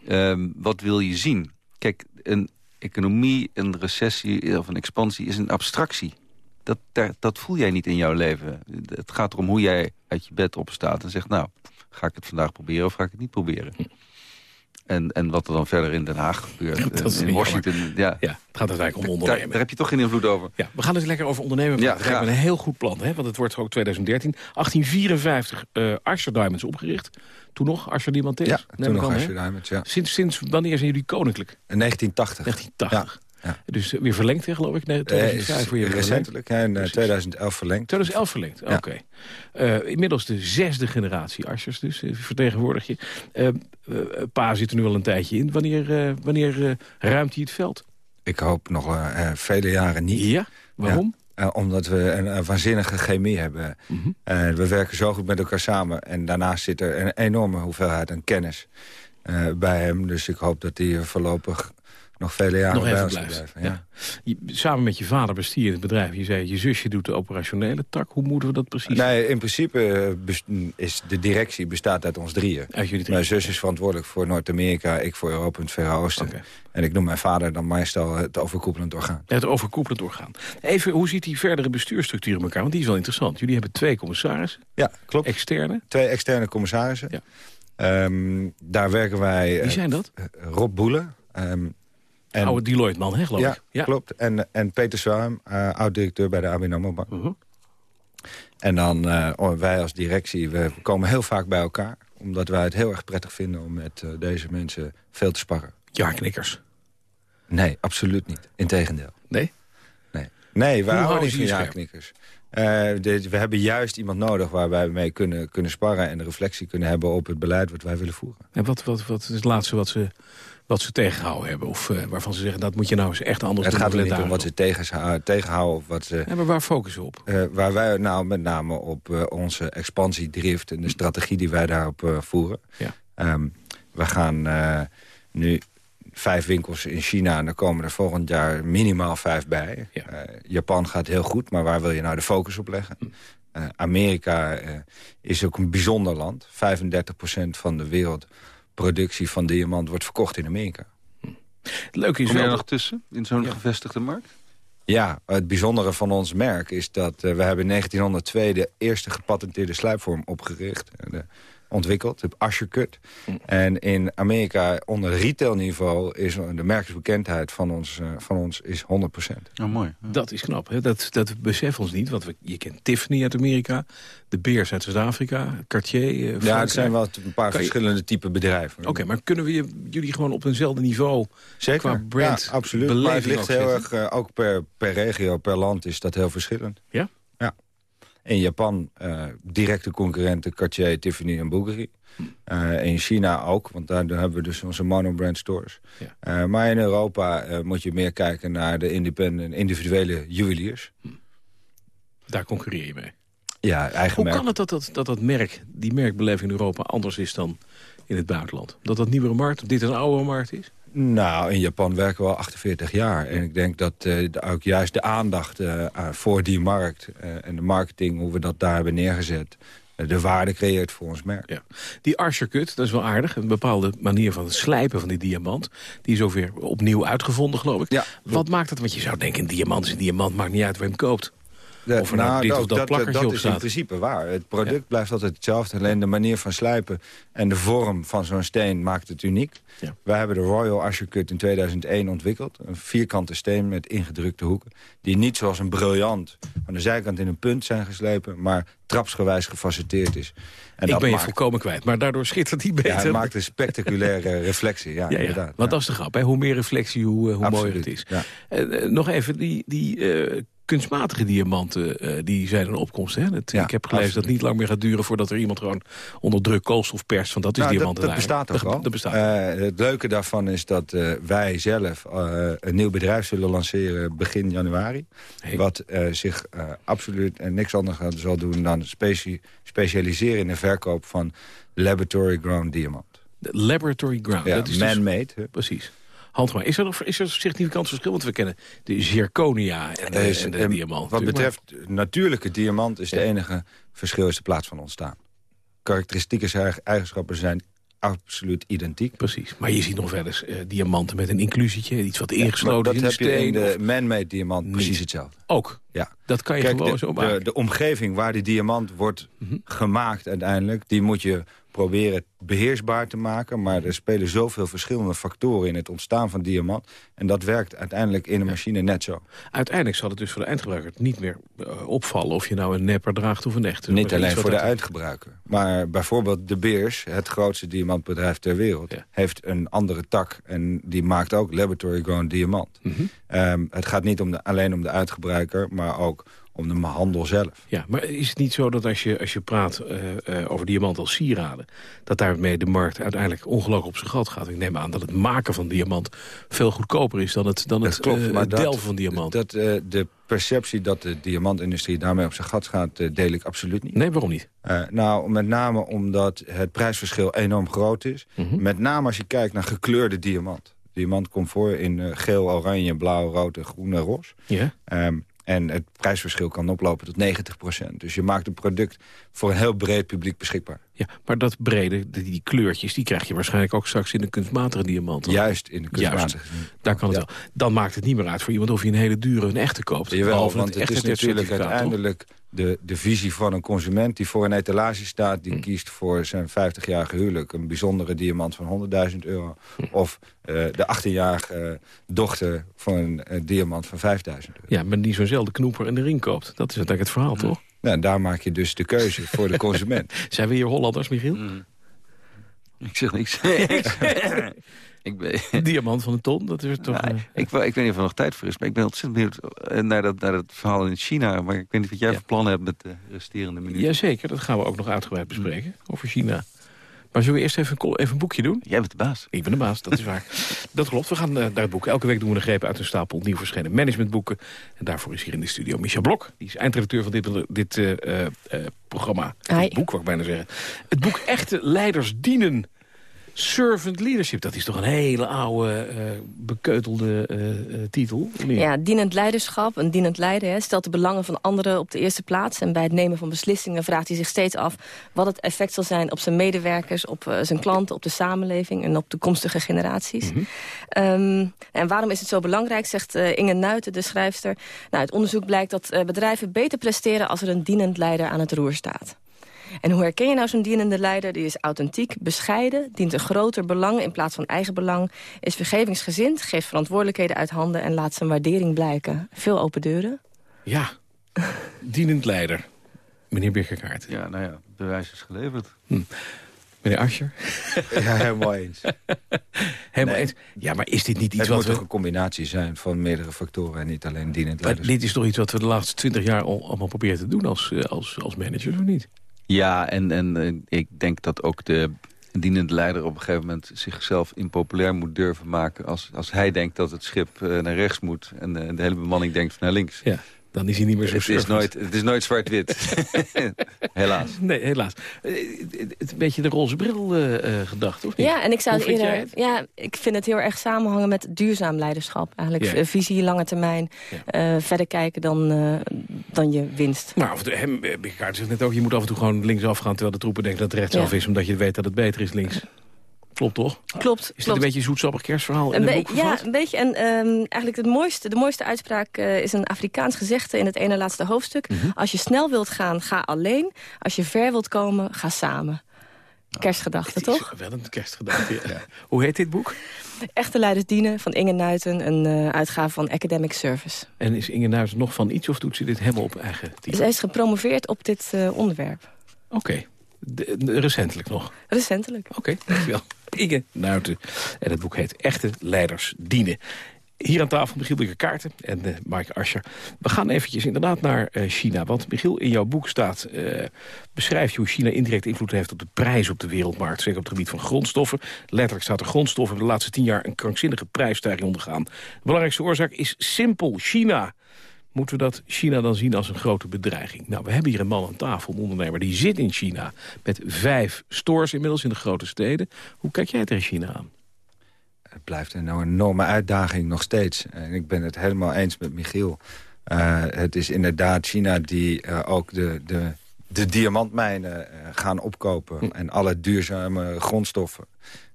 Speaker 15: um, wat wil je zien. Kijk, een economie, een recessie of een expansie is een abstractie. Dat, dat, dat voel jij niet in jouw leven. Het gaat erom hoe jij uit je bed opstaat en zegt... nou, ga ik het vandaag proberen of ga ik het niet proberen? En, en wat er dan verder in Den Haag gebeurt.
Speaker 14: Dat is
Speaker 15: in Washington. Ja.
Speaker 14: ja, het gaat uiteindelijk om ondernemen.
Speaker 15: Daar, daar, heb je toch geen invloed over.
Speaker 14: Ja, we gaan het lekker over ondernemen. Ja, we hebben een heel goed plan. Hè, want het wordt ook 2013. 1854 uh, Asher Diamonds opgericht. Toen nog Asher Diamantes?
Speaker 16: Ja, toen nog Asher Diamonds, ja.
Speaker 14: Sinds, sinds wanneer zijn jullie koninklijk?
Speaker 16: In 1980.
Speaker 14: 1980. Ja. Ja. Dus weer verlengd, geloof ik? Nee, 2005 voor je
Speaker 16: recentelijk, hè, in 2011 verlengd.
Speaker 14: 2011 verlengd, oké. Okay. Uh, inmiddels de zesde generatie Arsers dus, vertegenwoordig je. Uh, pa zit er nu al een tijdje in. Wanneer, wanneer ruimt hij het veld?
Speaker 16: Ik hoop nog vele jaren niet.
Speaker 14: Ja? Waarom?
Speaker 16: Ja. omdat we een, een, waanzinnige chemie hebben. Mm -hmm. we werken zo goed met elkaar samen. En daarnaast zit er een enorme hoeveelheid aan kennis bij hem. Dus ik hoop dat hij voorlopig nog vele jaren
Speaker 14: nog
Speaker 16: bij
Speaker 14: ons blijven. Ja. Je, samen met je vader bestier je het bedrijf. Je zei, je zusje doet de operationele tak. Hoe moeten we dat precies
Speaker 16: Nee, in principe is de directie bestaat uit ons drieën.
Speaker 14: Uit jullie
Speaker 16: Mijn zus is verantwoordelijk voor Noord-Amerika, ik voor Europa en het Verre Oosten. Okay. En ik noem mijn vader dan meestal het overkoepelend orgaan.
Speaker 14: het overkoepelend orgaan. Even, hoe ziet die verdere bestuurstructuur in elkaar? Want die is wel interessant. Jullie hebben twee commissarissen.
Speaker 16: Ja, klopt.
Speaker 14: Externe.
Speaker 16: Twee externe commissarissen. Ja. Um, daar werken wij...
Speaker 14: Wie zijn dat?
Speaker 16: Uh, Rob Boelen. Um,
Speaker 14: en, Oude Deloitte-man, hè, geloof
Speaker 16: ja,
Speaker 14: ik. Ja,
Speaker 16: klopt. En, en Peter Zwaam, uh, oud-directeur bij de ABN AMRO Bank. Uh -huh. En dan uh, wij als directie, we komen heel vaak bij elkaar. Omdat wij het heel erg prettig vinden om met uh, deze mensen veel te sparren.
Speaker 14: Ja-knikkers?
Speaker 16: Nee, absoluut niet. Integendeel.
Speaker 14: Nee?
Speaker 16: Nee, nee wij houden niet van ja-knikkers. we hebben juist iemand nodig waar wij mee kunnen, kunnen sparren... en de reflectie kunnen hebben op het beleid wat wij willen voeren.
Speaker 14: En wat, wat, wat is het laatste wat ze wat ze tegengehouden hebben? Of uh, waarvan ze zeggen, dat moet je nou eens echt anders
Speaker 16: het
Speaker 14: doen.
Speaker 16: Het gaat niet om wat ze tegen, tegenhouden. Of wat ze,
Speaker 14: ja, maar waar focussen we op?
Speaker 16: Uh, waar wij nou met name op uh, onze expansiedrift... en de strategie die wij daarop voeren.
Speaker 14: Ja.
Speaker 16: Um, we gaan nu vijf winkels in China... en er komen er volgend jaar minimaal vijf bij.
Speaker 14: Ja.
Speaker 16: Japan gaat heel goed, maar waar wil je nou de focus op leggen? Hm. Amerika is ook een bijzonder land. 35% van de wereld productie van diamant wordt verkocht in Amerika.
Speaker 14: Leuk is wel...
Speaker 15: er nog tussen, in zo'n ja. gevestigde markt?
Speaker 16: Ja, het bijzondere van ons merk is dat uh, we hebben in 1902... de eerste gepatenteerde sluipvorm opgericht, uh, ontwikkeld, de Asher Cut. Mm. En in Amerika onder retailniveau is de merkbekendheid van ons, uh, van ons is 100%.
Speaker 15: Oh, mooi.
Speaker 14: Ja. Dat is knap, hè? Dat, dat beseffen ons niet. Want we, je kent Tiffany uit Amerika, de Beers uit Zuid-Afrika, Cartier.
Speaker 16: ja, het zijn wel een paar verschillende type bedrijven.
Speaker 14: Oké, okay, maar kunnen we jullie gewoon op eenzelfde niveau
Speaker 16: Zeker.
Speaker 14: qua brand
Speaker 16: ja, absoluut. Maar het ligt heel erg, uh, ook per, per regio, per land is dat heel verschillend.
Speaker 14: Ja?
Speaker 16: In Japan uh, directe concurrenten Cartier, Tiffany en Bulgari. Uh, in China ook, want daar, hebben we dus onze monobrand stores.
Speaker 14: Ja.
Speaker 16: Uh, maar in Europa moet je meer kijken naar de independent, individuele juweliers.
Speaker 14: Daar concurreer je mee?
Speaker 16: Ja, eigen
Speaker 14: Hoe
Speaker 16: merk.
Speaker 14: kan het dat dat, dat dat merk, die merkbeleving in Europa anders is dan in het buitenland? Dat dat nieuwere markt, dit een oude markt is?
Speaker 16: Nou, in Japan werken we al 48 jaar. En ik denk dat uh, de, ook juist de aandacht uh, voor die markt... Uh, en de marketing, hoe we dat daar hebben neergezet... de waarde creëert voor ons merk.
Speaker 14: Ja. Die Archer-cut, dat is wel aardig. Een bepaalde manier van het slijpen van die diamant. Die is ook weer opnieuw uitgevonden, geloof ik.
Speaker 16: Ja,
Speaker 14: Wat maakt het? Want je zou denken, een diamant is een diamant. Maakt niet uit waar je hem koopt.
Speaker 16: De-
Speaker 14: of er nou, dit of dat,
Speaker 16: dat,
Speaker 14: plakkertje
Speaker 16: dat is in principe waar. Het product blijft altijd hetzelfde. Alleen de manier van slijpen en de vorm van zo'n steen maakt het uniek.
Speaker 14: Ja.
Speaker 16: Wij hebben de Royal Asscher Cut in 2001 ontwikkeld. Een vierkante steen met ingedrukte hoeken. Die niet zoals een briljant aan de zijkant in een punt zijn geslepen... maar trapsgewijs gefacetteerd is. En
Speaker 14: ik
Speaker 16: dat
Speaker 14: ben je
Speaker 16: maakt,
Speaker 14: volkomen kwijt, maar daardoor schittert die beter.
Speaker 16: ja, het maakt een spectaculaire reflectie. Ja,
Speaker 14: Ja, ja,
Speaker 16: inderdaad.
Speaker 14: want dat is de grap. Hè? Hoe meer reflectie, hoe, eh, hoe mooier het is.
Speaker 16: ja.
Speaker 14: Eh, nog even, die, die kunstmatige diamanten eh, die zijn een opkomst. Hè? Dat,
Speaker 16: Ja,
Speaker 14: ik heb gelezen dat het niet lang meer gaat duren... voordat er iemand gewoon onder druk koolstof perst. Want dat is
Speaker 16: Nou,
Speaker 14: diamanten
Speaker 16: dat, dat bestaat toch
Speaker 14: dat,
Speaker 16: al?
Speaker 14: Dat bestaat.
Speaker 16: Eh, het leuke daarvan is dat eh, wij zelf een nieuw bedrijf zullen lanceren begin januari. Wat zich absoluut en niks anders gaat- zal doen dan specie- specialiseren in de verkoop van laboratory grown diamant.
Speaker 14: De laboratory ground.
Speaker 16: Ja,
Speaker 14: dat is dus-
Speaker 16: man-made.
Speaker 14: Precies. Handgemaakt. Is er, nog- is er een significant verschil? Want we kennen de zirconia en de,
Speaker 16: Eh,
Speaker 14: en de
Speaker 16: eh,
Speaker 14: diamant.
Speaker 16: Wat betreft natuurlijke diamant is de enige verschil is de plaats van ontstaan. Karakteristieke eigen- eigenschappen zijn absoluut identiek.
Speaker 14: Precies. Maar je ziet nog wel eens eh, diamanten met een inclusietje. Iets wat ingesloten is in de
Speaker 16: heb je in
Speaker 14: steen.
Speaker 16: de man-made diamant precies hetzelfde.
Speaker 14: Ook?
Speaker 16: Ja.
Speaker 14: Dat kan je
Speaker 16: Kijk,
Speaker 14: gewoon
Speaker 16: de,
Speaker 14: zo
Speaker 16: de,
Speaker 14: maken. Mhm.
Speaker 16: de omgeving waar die diamant wordt gemaakt uiteindelijk... die moet je proberen beheersbaar te maken. Maar er spelen zoveel verschillende factoren in het ontstaan van diamant. En dat werkt uiteindelijk in een machine net zo.
Speaker 14: Uiteindelijk zal het dus voor de eindgebruiker niet meer eh, opvallen... of je nou een nepper draagt of een echte.
Speaker 16: Niet alleen voor de
Speaker 14: uit-
Speaker 16: uitgebruiker. Maar bijvoorbeeld De Beers, het grootste diamantbedrijf ter wereld... heeft een andere tak en die maakt ook laboratory grown diamant.
Speaker 14: Mhm.
Speaker 16: Ehm, het gaat niet om de, alleen om de uitgebruiker, maar ook om de handel zelf.
Speaker 14: Ja, maar is het niet zo dat als je, als je praat eh, eh, over diamant als sieraden... dat daarmee de markt uiteindelijk ongelooflijk op zijn gat gaat? Ik neem aan dat het maken van diamant veel goedkoper is... dan het, dan het,
Speaker 16: klopt,
Speaker 14: eh,
Speaker 16: maar
Speaker 14: delven van diamant.
Speaker 16: Dat, de perceptie dat de diamantindustrie daarmee op zijn gat gaat, deel ik absoluut niet.
Speaker 14: Nee, waarom niet?
Speaker 16: Nou, met name omdat het prijsverschil enorm groot is.
Speaker 14: Mhm.
Speaker 16: Met name als je kijkt naar gekleurde diamant. Diamant komt voor in geel, oranje, blauw, rood en groen en roze.
Speaker 14: Ja?
Speaker 16: Ehm, en het prijsverschil kan oplopen tot 90% Dus je maakt een product voor een heel breed publiek beschikbaar.
Speaker 14: Ja, maar dat brede, die, die kleurtjes, die krijg je waarschijnlijk ook straks in de kunstmatige diamant.
Speaker 16: Juist in de kunstmatige
Speaker 14: Juist, daar kan het wel. Dan maakt het niet meer uit voor iemand of je een hele dure een echte koopt.
Speaker 16: Jawel, want het is natuurlijk
Speaker 14: toch?
Speaker 16: De, de visie van een consument... die voor een etalage staat,
Speaker 14: Hm.
Speaker 16: die kiest voor zijn 50-jarige huwelijk... een bijzondere diamant van 100.000 euro.
Speaker 14: Hm.
Speaker 16: Of eh, de 18-jarige dochter van een eh, diamant van 5.000 euro.
Speaker 14: Ja, maar die zo'nzelfde knoeper in de ring koopt. Dat is uiteindelijk het verhaal, toch?
Speaker 16: Nou, daar maak je dus de keuze voor de consument.
Speaker 14: Zijn we hier Hollanders, Michiel?
Speaker 15: Ik zeg niks. ik ben...
Speaker 14: Diamant van een ton, dat is toch...
Speaker 15: Nee,
Speaker 14: eh,
Speaker 15: ik, ik weet niet of er nog tijd voor is, maar ik ben ontzettend benieuwd eh, naar dat, naar dat verhaal in China. Maar ik weet niet wat jij voor plannen hebt met de resterende minuten.
Speaker 14: Jazeker, dat gaan we ook nog uitgebreid bespreken. Over China. Maar zullen we eerst even een, even een boekje doen?
Speaker 15: Jij bent de baas.
Speaker 14: Ik ben de baas, dat is waar. dat klopt, we gaan eh, naar het boek. Elke week doen we een greep uit een stapel nieuw verschenen managementboeken. En daarvoor is hier in de studio Micha Blok. Die is eindredacteur van dit, dit eh, eh, eh, programma. Dit boek, wou ik bijna zeggen. Het boek Echte Leiders Dienen. Servant Leadership, dat is toch een hele oude, eh, bekeutelde eh, eh, titel?
Speaker 28: Ja, dienend leiderschap, een dienend leider hè, stelt de belangen van anderen op de eerste plaats. En bij het nemen van beslissingen vraagt hij zich steeds af... wat het effect zal zijn op zijn medewerkers, op zijn klanten... op de samenleving en op toekomstige generaties. Ehm, en waarom is het zo belangrijk, zegt Inge Nuiten, de schrijfster. Nou, het onderzoek blijkt dat bedrijven beter presteren... als er een dienend leider aan het roer staat. En hoe herken je nou zo'n dienende leider? Die is authentiek, bescheiden, dient een groter belang in plaats van eigen belang... is vergevingsgezind, geeft verantwoordelijkheden uit handen... en laat zijn waardering blijken. Veel open deuren.
Speaker 14: Ja, dienend leider. Meneer Birkerkaart.
Speaker 15: Ja, nou ja, bewijs is geleverd.
Speaker 14: Meneer Ascher.
Speaker 16: Ja, helemaal eens.
Speaker 14: Helemaal eens. Ja, maar is dit niet iets
Speaker 16: Het
Speaker 14: wat
Speaker 16: moet
Speaker 14: we...
Speaker 16: toch een combinatie zijn van meerdere factoren... en niet alleen dienend
Speaker 14: Maar
Speaker 16: leiderschap.
Speaker 14: dit is toch iets wat we de laatste twintig jaar al allemaal proberen te doen als, eh, als, als managers, of niet?
Speaker 15: Ja, en, en ik denk dat ook de dienende leider op een gegeven moment zichzelf impopulair moet durven maken. Als, als hij denkt dat het schip eh, naar rechts moet en eh, de hele bemanning denkt naar links.
Speaker 14: Ja, dan is hij niet meer zo
Speaker 15: het is nooit, Het is nooit zwart-wit. Helaas.
Speaker 14: Nee, helaas. Eh, Het een beetje de roze bril eh, eh, gedacht, of niet?
Speaker 28: Ja, en ik zou eerder. Ja, ik vind het heel erg samenhangen met duurzaam leiderschap. Eigenlijk
Speaker 14: Ja.
Speaker 28: Visie, lange termijn. eh, verder kijken dan, eh, dan je winst.
Speaker 14: Maar af en toe, hem, zegt net ook, je moet af en toe gewoon linksaf gaan... terwijl de troepen denken dat het rechtsaf
Speaker 28: Ja.
Speaker 14: is... omdat je weet dat het beter is links. Klopt toch?
Speaker 28: Klopt.
Speaker 14: Is
Speaker 28: klopt.
Speaker 14: dit een beetje een zoetsappig kerstverhaal in
Speaker 28: Een ja, een beetje. En ehm, eigenlijk het mooiste, de mooiste uitspraak eh, is een Afrikaans gezegde in het ene laatste hoofdstuk.
Speaker 14: Mhm.
Speaker 28: Als je snel wilt gaan, ga alleen. Als je ver wilt komen, ga samen. Kerstgedachte, toch?
Speaker 14: Wel een kerstgedachte, ja. Hoe heet dit boek?
Speaker 28: Echte leiders dienen van Inge Nuiten, een eh, uitgave van Academic Service.
Speaker 14: En is Inge Nuijs nog van iets of doet ze dit helemaal op eigen titel?
Speaker 28: hij is gepromoveerd op dit eh, onderwerp.
Speaker 14: Oké. De- de- recentelijk nog.
Speaker 28: Recentelijk.
Speaker 14: Oké, dankjewel. Inge Nuiten. En het boek heet Echte Leiders Dienen. Hier aan tafel Michiel Bikker Kaarten en eh Mike Ascher. We gaan eventjes inderdaad naar eh, China. Want Michiel, in jouw boek staat... eh beschrijf je hoe China indirect invloed heeft op de prijs op de wereldmarkt. Zeker op het gebied van grondstoffen. Letterlijk staat er grondstoffen de laatste tien jaar... een krankzinnige prijsstijging ondergaan. De belangrijkste oorzaak is simpel. China moeten we dat China dan zien als een grote bedreiging? Nou, we hebben hier een man aan tafel, een ondernemer, die zit in China... met vijf stores inmiddels in de grote steden. Hoe kijk jij tegen China aan?
Speaker 16: Het blijft een enorme uitdaging nog steeds. En ik ben het helemaal eens met Michiel. Eh, het is inderdaad China die eh, ook de, de, de diamantmijnen eh, gaan opkopen... en alle duurzame grondstoffen.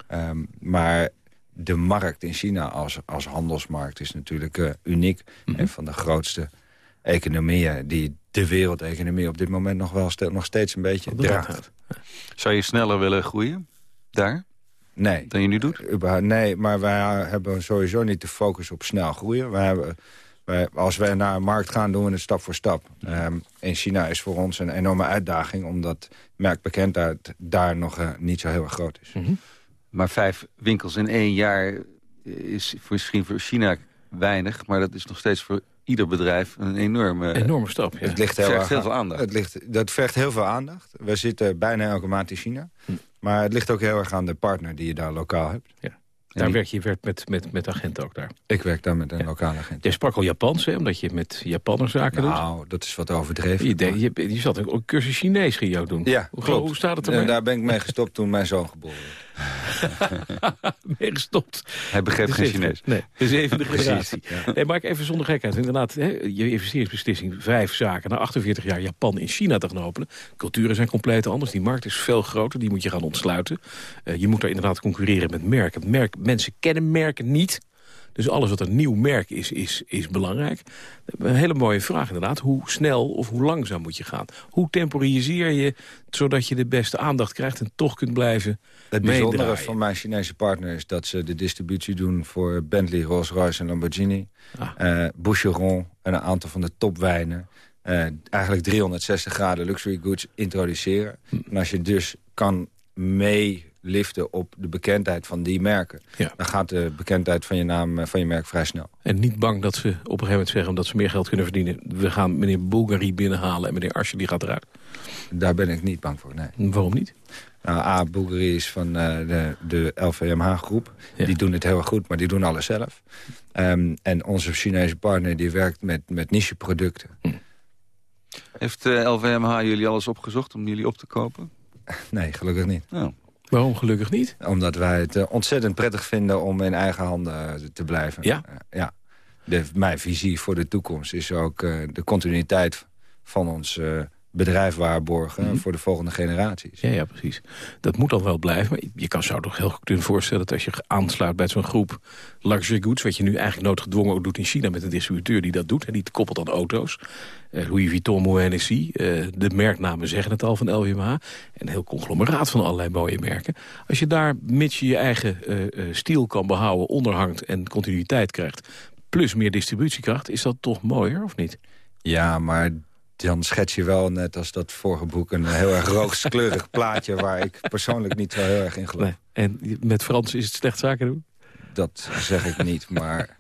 Speaker 16: Ehm, maar de markt in China als, als handelsmarkt is natuurlijk eh, uniek. Een van de grootste economieën die de wereldeconomie op dit moment nog wel nog steeds een beetje draagt.
Speaker 15: Zou je sneller willen groeien daar?
Speaker 16: Nee.
Speaker 15: Dan je nu doet?
Speaker 16: Nee, maar wij hebben sowieso niet de focus op snel groeien. Wij hebben, wij, als wij naar een markt gaan, doen we het stap voor stap. Um, in China is voor ons een enorme uitdaging... omdat merkbekendheid daar nog uh, niet zo heel erg groot is.
Speaker 15: Mm -hmm. Maar vijf winkels in één jaar is misschien voor China weinig... maar dat is nog steeds voor ieder bedrijf een enorme,
Speaker 14: enorme stap. Ja.
Speaker 16: Het ligt heel,
Speaker 15: vergt
Speaker 16: erg
Speaker 15: heel veel aandacht.
Speaker 16: Het ligt, dat vergt heel veel aandacht. We zitten bijna elke maand in China. Hm. Maar het ligt ook heel erg aan de partner die je daar lokaal hebt.
Speaker 14: Ja. Daar die... werk je werkt met, met, met agenten ook daar?
Speaker 16: Ik werk daar met een ja. lokale agent.
Speaker 14: Jij sprak al Japans, hè, omdat je met Japanners zaken
Speaker 16: nou,
Speaker 14: doet?
Speaker 16: Nou, dat is wat overdreven.
Speaker 14: Je, deed, je, je zat ook een cursus Chinees ging jou doen.
Speaker 16: Ja,
Speaker 14: hoe,
Speaker 16: klopt.
Speaker 14: hoe staat het ermee?
Speaker 16: En daar ben ik mee gestopt toen mijn zoon geboren werd.
Speaker 14: mee gestopt.
Speaker 15: Hij begreep geen Chinees.
Speaker 14: Nee, de zevende generatie. Ja. Nee, maar ik even zonder gekheid. Inderdaad, hè, je investeringsbeslissing, vijf zaken... na 48 jaar Japan in China te gaan openen. Culturen zijn compleet anders. Die markt is veel groter. Die moet je gaan ontsluiten. Uh, je moet daar inderdaad concurreren met merken. Merk, mensen kennen merken niet. Dus alles wat een nieuw merk is, is, is belangrijk. Een hele mooie vraag inderdaad. Hoe snel of hoe langzaam moet je gaan? Hoe temporiseer je zodat je de beste aandacht krijgt... en toch kunt blijven
Speaker 16: Het bijzondere
Speaker 14: meedraaien?
Speaker 16: van mijn Chinese partner is dat ze de distributie doen... voor Bentley, Rolls-Royce en Lamborghini. Ah. Uh, Boucheron en een aantal van de topwijnen. Uh, eigenlijk 360 graden luxury goods introduceren. Hm. En als je dus kan mee liften op de bekendheid van die merken.
Speaker 14: Ja.
Speaker 16: Dan gaat de bekendheid van je naam, van je merk vrij snel.
Speaker 14: En niet bang dat ze op een gegeven moment zeggen... omdat ze meer geld kunnen verdienen... we gaan meneer Bulgari binnenhalen en meneer Arsje die gaat eruit.
Speaker 16: Daar ben ik niet bang voor, nee.
Speaker 14: Waarom niet?
Speaker 16: Nou, A, Bulgari is van uh, de, de LVMH-groep. Ja. Die doen het heel erg goed, maar die doen alles zelf. Um, en onze Chinese partner die werkt met, met niche-producten. Hm.
Speaker 15: Heeft uh, LVMH jullie alles opgezocht om jullie op te kopen?
Speaker 16: Nee, gelukkig niet.
Speaker 15: Oh.
Speaker 14: Waarom gelukkig niet?
Speaker 16: Omdat wij het uh, ontzettend prettig vinden om in eigen handen uh, te blijven.
Speaker 14: Ja?
Speaker 16: Uh, ja. De, mijn visie voor de toekomst is ook de continuïteit van ons bedrijf waarborgen... Mm -hmm. voor de volgende generaties.
Speaker 14: Ja, ja, precies. Dat moet dan wel blijven. Maar je kan zou toch heel goed kunnen voorstellen... dat als je aansluit bij zo'n groep luxury goods... wat je nu eigenlijk noodgedwongen ook doet in China... met een distributeur die dat doet, en die koppelt aan auto's... Uh, Louis Vuitton, Hennessy, uh, de merknamen zeggen het al van LVMH... en een heel conglomeraat van allerlei mooie merken. Als je daar, mits je je eigen uh, stiel kan behouden, onderhangt... en continuïteit krijgt, plus meer distributiekracht... is dat toch mooier, of niet?
Speaker 16: Ja, maar dan schets je wel, net als dat vorige boek... een heel erg rooskleurig plaatje waar ik persoonlijk niet zo heel erg in geloof. Nee.
Speaker 14: En met Frans is het slecht zaken doen?
Speaker 16: Dat zeg ik niet, maar...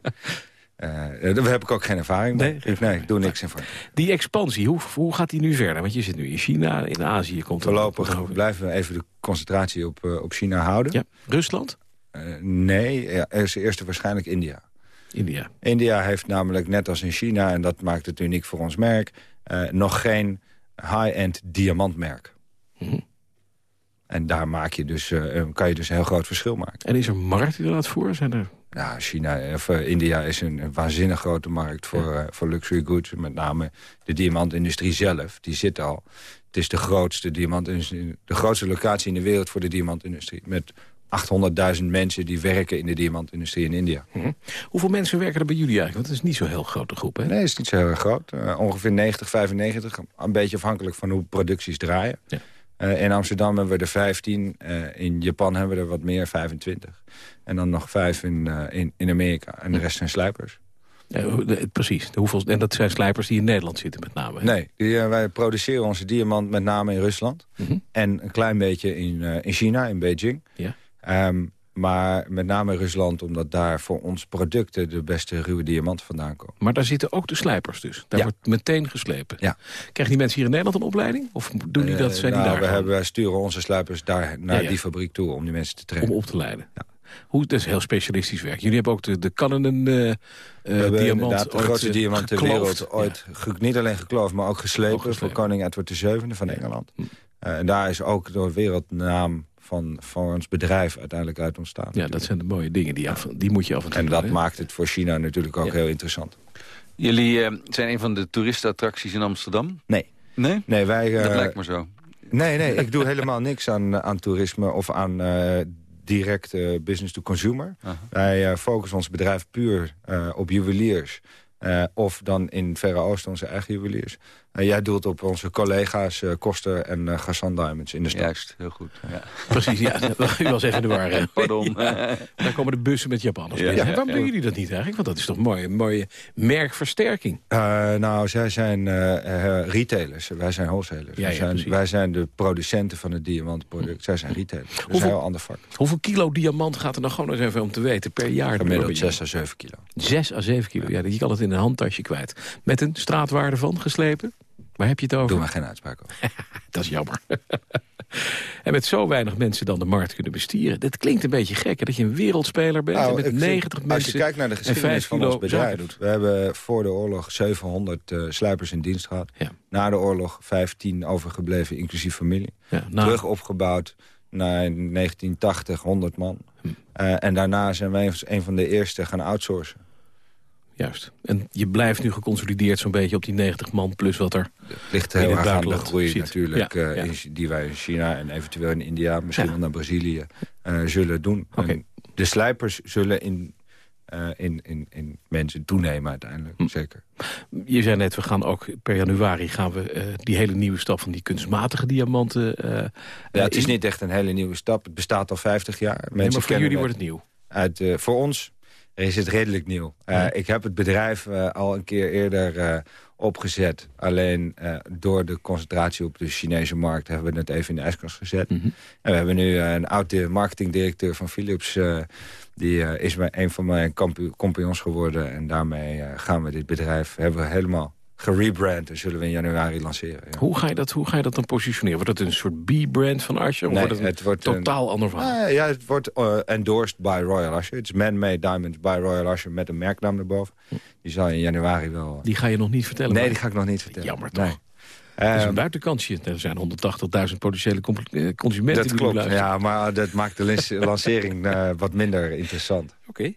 Speaker 16: Uh, daar heb ik ook geen ervaring mee. Nee, ik, nee, doe niks in voor.
Speaker 14: Die expansie, hoe, hoe gaat die nu verder? Want je zit nu in China, in Azië. Komt
Speaker 16: Voorlopig blijven we even de concentratie op, uh, op China houden.
Speaker 14: Ja. Rusland?
Speaker 16: Uh, nee, ja, is eerst waarschijnlijk India.
Speaker 14: India.
Speaker 16: India heeft namelijk, net als in China... en dat maakt het uniek voor ons merk... Uh, nog geen high-end diamantmerk.
Speaker 14: -hmm.
Speaker 16: En daar maak je dus, uh, kan je dus een heel groot verschil maken.
Speaker 14: En is er markt inderdaad voor? Zijn er...
Speaker 16: Ja, China, of India is een, een, waanzinnig grote markt voor, ja. voor luxury goods. Met name de diamantindustrie zelf, die zit al. Het is de grootste, diamantindustrie, de grootste locatie in de wereld voor de diamantindustrie. Met 800.000 mensen die werken in de diamantindustrie in India.
Speaker 14: Mhm. Hoeveel mensen werken er bij jullie eigenlijk? Want het is niet zo'n heel grote groep, hè?
Speaker 16: Nee, het is niet zo heel groot. Uh, ongeveer 90, 95. Een beetje afhankelijk van hoe producties draaien. Ja. Uh, in Amsterdam hebben we er 15. Uh, in Japan hebben we er wat meer, 25. En dan nog vijf in, in, in Amerika. En de rest zijn sluipers.
Speaker 14: precies. De hoeveel, en dat zijn slijpers die in Nederland zitten met name? Hè?
Speaker 16: Nee, die, wij produceren onze diamant met name in Rusland. Mm -hmm. En een klein beetje in, in China, in Beijing. Ja. Um, maar met name Rusland, omdat daar voor ons producten... de beste ruwe diamanten vandaan komen.
Speaker 14: Maar daar zitten ook de slijpers dus? Daar wordt meteen geslepen?
Speaker 16: Ja.
Speaker 14: Krijgen die mensen hier in Nederland een opleiding? Of doen die dat, zijn
Speaker 16: nou,
Speaker 14: die daar?
Speaker 16: We hebben, wij sturen onze sluipers daar naar die fabriek toe om die mensen te trainen.
Speaker 14: Om op te leiden? Ja. Hoe, dat is heel specialistisch werk. Jullie hebben ook de, de Canon uh, uh, diamant
Speaker 16: de grootste diamant ter wereld ooit. Niet alleen gekloofd, maar ook geslepen, ook geslepen. voor koning Edward VII van Engeland. Hm. En daar is ook door wereldnaam van, van ons bedrijf uiteindelijk uit ontstaan. Ja,
Speaker 14: natuurlijk. dat zijn de mooie dingen, die, af, die moet je af en toe
Speaker 16: En dat
Speaker 14: doen,
Speaker 16: maakt het voor China natuurlijk ook ja. heel interessant.
Speaker 15: Jullie uh, zijn een van de toeristenattracties in Amsterdam?
Speaker 16: Nee.
Speaker 15: Nee?
Speaker 16: Nee, wij... Uh,
Speaker 15: dat lijkt me zo.
Speaker 16: Nee, nee, ik doe helemaal niks aan, aan toerisme of aan uh, direct business to consumer. -huh. Wij focussen ons bedrijf puur op juweliers. Uh, of dan in het Verre Oosten onze eigen juweliers. Uh, jij doelt op onze collega's uh, Koster en uh, Gassan Diamonds in de stad.
Speaker 15: Juist, heel goed. Ja.
Speaker 14: Precies, ja. U was even de war. Pardon. Ja. Daar komen de bussen met Japanners ja. Waarom doen jullie dat niet eigenlijk? Want dat is toch een mooie, mooie merkversterking.
Speaker 16: nou, zij zijn retailers. Wij zijn wholesalers. wij, zijn, wij zijn de producenten van het diamantproduct. Zij zijn retailers. Dat is een heel ander vak.
Speaker 14: Hoeveel kilo diamant gaat er nou gewoon eens even om te weten per jaar?
Speaker 16: Gemiddeld 6 à 7 kilo.
Speaker 14: 6 à 7 kilo, ja. Je kan het in een handtasje kwijt. Met een straatwaarde van geslepen? Waar heb je het over?
Speaker 16: Doe maar geen uitspraak over.
Speaker 14: dat is jammer. en met zo weinig mensen dan de markt kunnen bestieren. Dat klinkt een beetje gek, hè, dat je een wereldspeler bent nou, met 90 mensen
Speaker 16: Als je kijkt naar de geschiedenis van ons bedrijf. We hebben voor de oorlog 700 uh, sluipers in dienst gehad. Ja. Na de oorlog 15 overgebleven, inclusief familie. Ja, nou. Terug opgebouwd naar 1980, 100 man. Hm. Uh, en daarna zijn wij een van de eerste gaan outsourcen.
Speaker 14: Juist. En je blijft nu geconsolideerd zo'n beetje op die 90 man... plus wat er
Speaker 16: Het ligt heel erg aan de groei ziet. natuurlijk... Ja, ja. Uh, die wij in China en eventueel in India... misschien ja. wel naar Brazilië uh, zullen doen. Okay. De slijpers zullen in, uh, in, in, in mensen toenemen uiteindelijk, hm. zeker.
Speaker 14: Je zei net, we gaan ook per januari... gaan we die hele nieuwe stap van die kunstmatige diamanten...
Speaker 16: ja, het is niet echt een hele nieuwe stap. Het bestaat al 50 jaar.
Speaker 14: Mensen nee, maar voor jullie wordt het nieuw?
Speaker 16: Uit, voor ons is het redelijk nieuw. Uh, ja. Ik heb het bedrijf uh, al een keer eerder uh, opgezet. Alleen door de concentratie op de Chinese markt hebben we het even in de ijskast gezet. Mm -hmm. En we hebben nu een oud marketingdirecteur van Philips... die is een van mijn compagnons geworden. En daarmee gaan we dit bedrijf hebben we helemaal gerebrand en zullen we in januari lanceren. Ja.
Speaker 14: Hoe, ga je dat, hoe ga je dat dan positioneren? Wordt dat een soort B-brand van Asher? Of
Speaker 16: nee,
Speaker 14: wordt het,
Speaker 16: het wordt
Speaker 14: totaal een, ander verhaal?
Speaker 16: Uh, ja, het wordt uh, endorsed by Royal Asher. Het is man-made diamonds by Royal Asher met een merknaam erboven. Die zal je in januari wel...
Speaker 14: Die ga je nog niet vertellen?
Speaker 16: Nee, maar... die ga ik nog niet vertellen.
Speaker 14: Jammer toch? Nee. Dat is een buitenkansje. Er zijn 180.000 potentiële consumenten.
Speaker 16: Dat klopt, ja, maar dat maakt de lancering uh, wat minder interessant.
Speaker 14: Oké.
Speaker 16: Okay.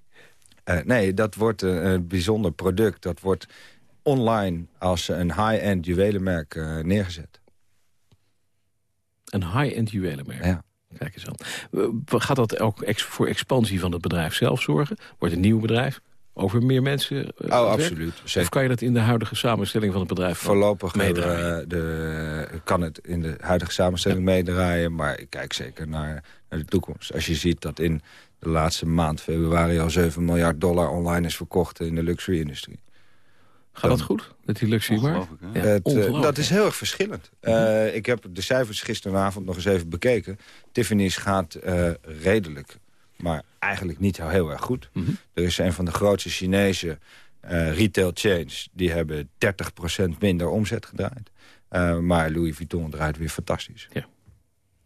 Speaker 16: Uh, nee, dat wordt een, een bijzonder product. Dat wordt online als een high-end juwelenmerk uh, neergezet.
Speaker 14: Een high-end juwelenmerk?
Speaker 16: Ja.
Speaker 14: Kijk eens aan. Gaat dat ook ex voor expansie van het bedrijf zelf zorgen? Wordt een nieuw bedrijf? Over meer mensen? Uh,
Speaker 16: oh, absoluut.
Speaker 14: Zeker. Of kan je dat in de huidige samenstelling van het bedrijf
Speaker 16: Voorlopig meedraaien? De, kan het in de huidige samenstelling ja. meedraaien, maar ik kijk zeker naar, naar de toekomst. Als je ziet dat in de laatste maand, februari, al 7 miljard dollar online is verkocht in de luxury-industrie.
Speaker 14: Gaat dat goed, met die maar?
Speaker 16: Ja, het, uh, dat is heel erg verschillend. Uh, ik heb de cijfers gisteravond nog eens even bekeken. Tiffany's gaat uh, redelijk, maar eigenlijk niet heel erg goed. Mm -hmm. Er is een van de grootste Chinese retail chains... die hebben 30% minder omzet gedraaid. maar Louis Vuitton draait weer fantastisch.
Speaker 14: Ja.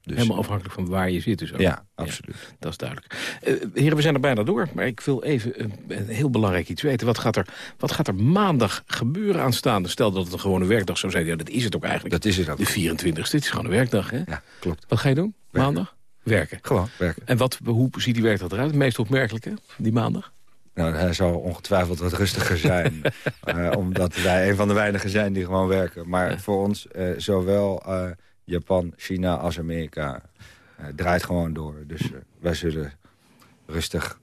Speaker 14: Dus, Helemaal afhankelijk van waar je zit dus ook.
Speaker 16: Ja, absoluut.
Speaker 14: Ja, dat is duidelijk. Uh, heren, we zijn er bijna door. Maar ik wil even een, een, heel belangrijk iets weten. Wat gaat, er, wat gaat er maandag gebeuren aanstaande? Stel dat het een gewone werkdag zou zijn. Ja, dat is het ook eigenlijk.
Speaker 16: Dat is het ook.
Speaker 14: De 24 Dit is gewoon een werkdag, hè?
Speaker 16: Ja, klopt.
Speaker 14: Wat ga je doen? Werken. Maandag? Werken.
Speaker 16: Gewoon, werken.
Speaker 14: En wat, hoe ziet die werkdag eruit? Het meest opmerkelijke, die maandag?
Speaker 16: Nou, hij zal ongetwijfeld wat rustiger zijn. uh, omdat wij een van de weinigen zijn die gewoon werken. Maar ja. voor ons, uh, zowel... Japan, China als Amerika het draait gewoon door. Dus uh, wij zullen rustig...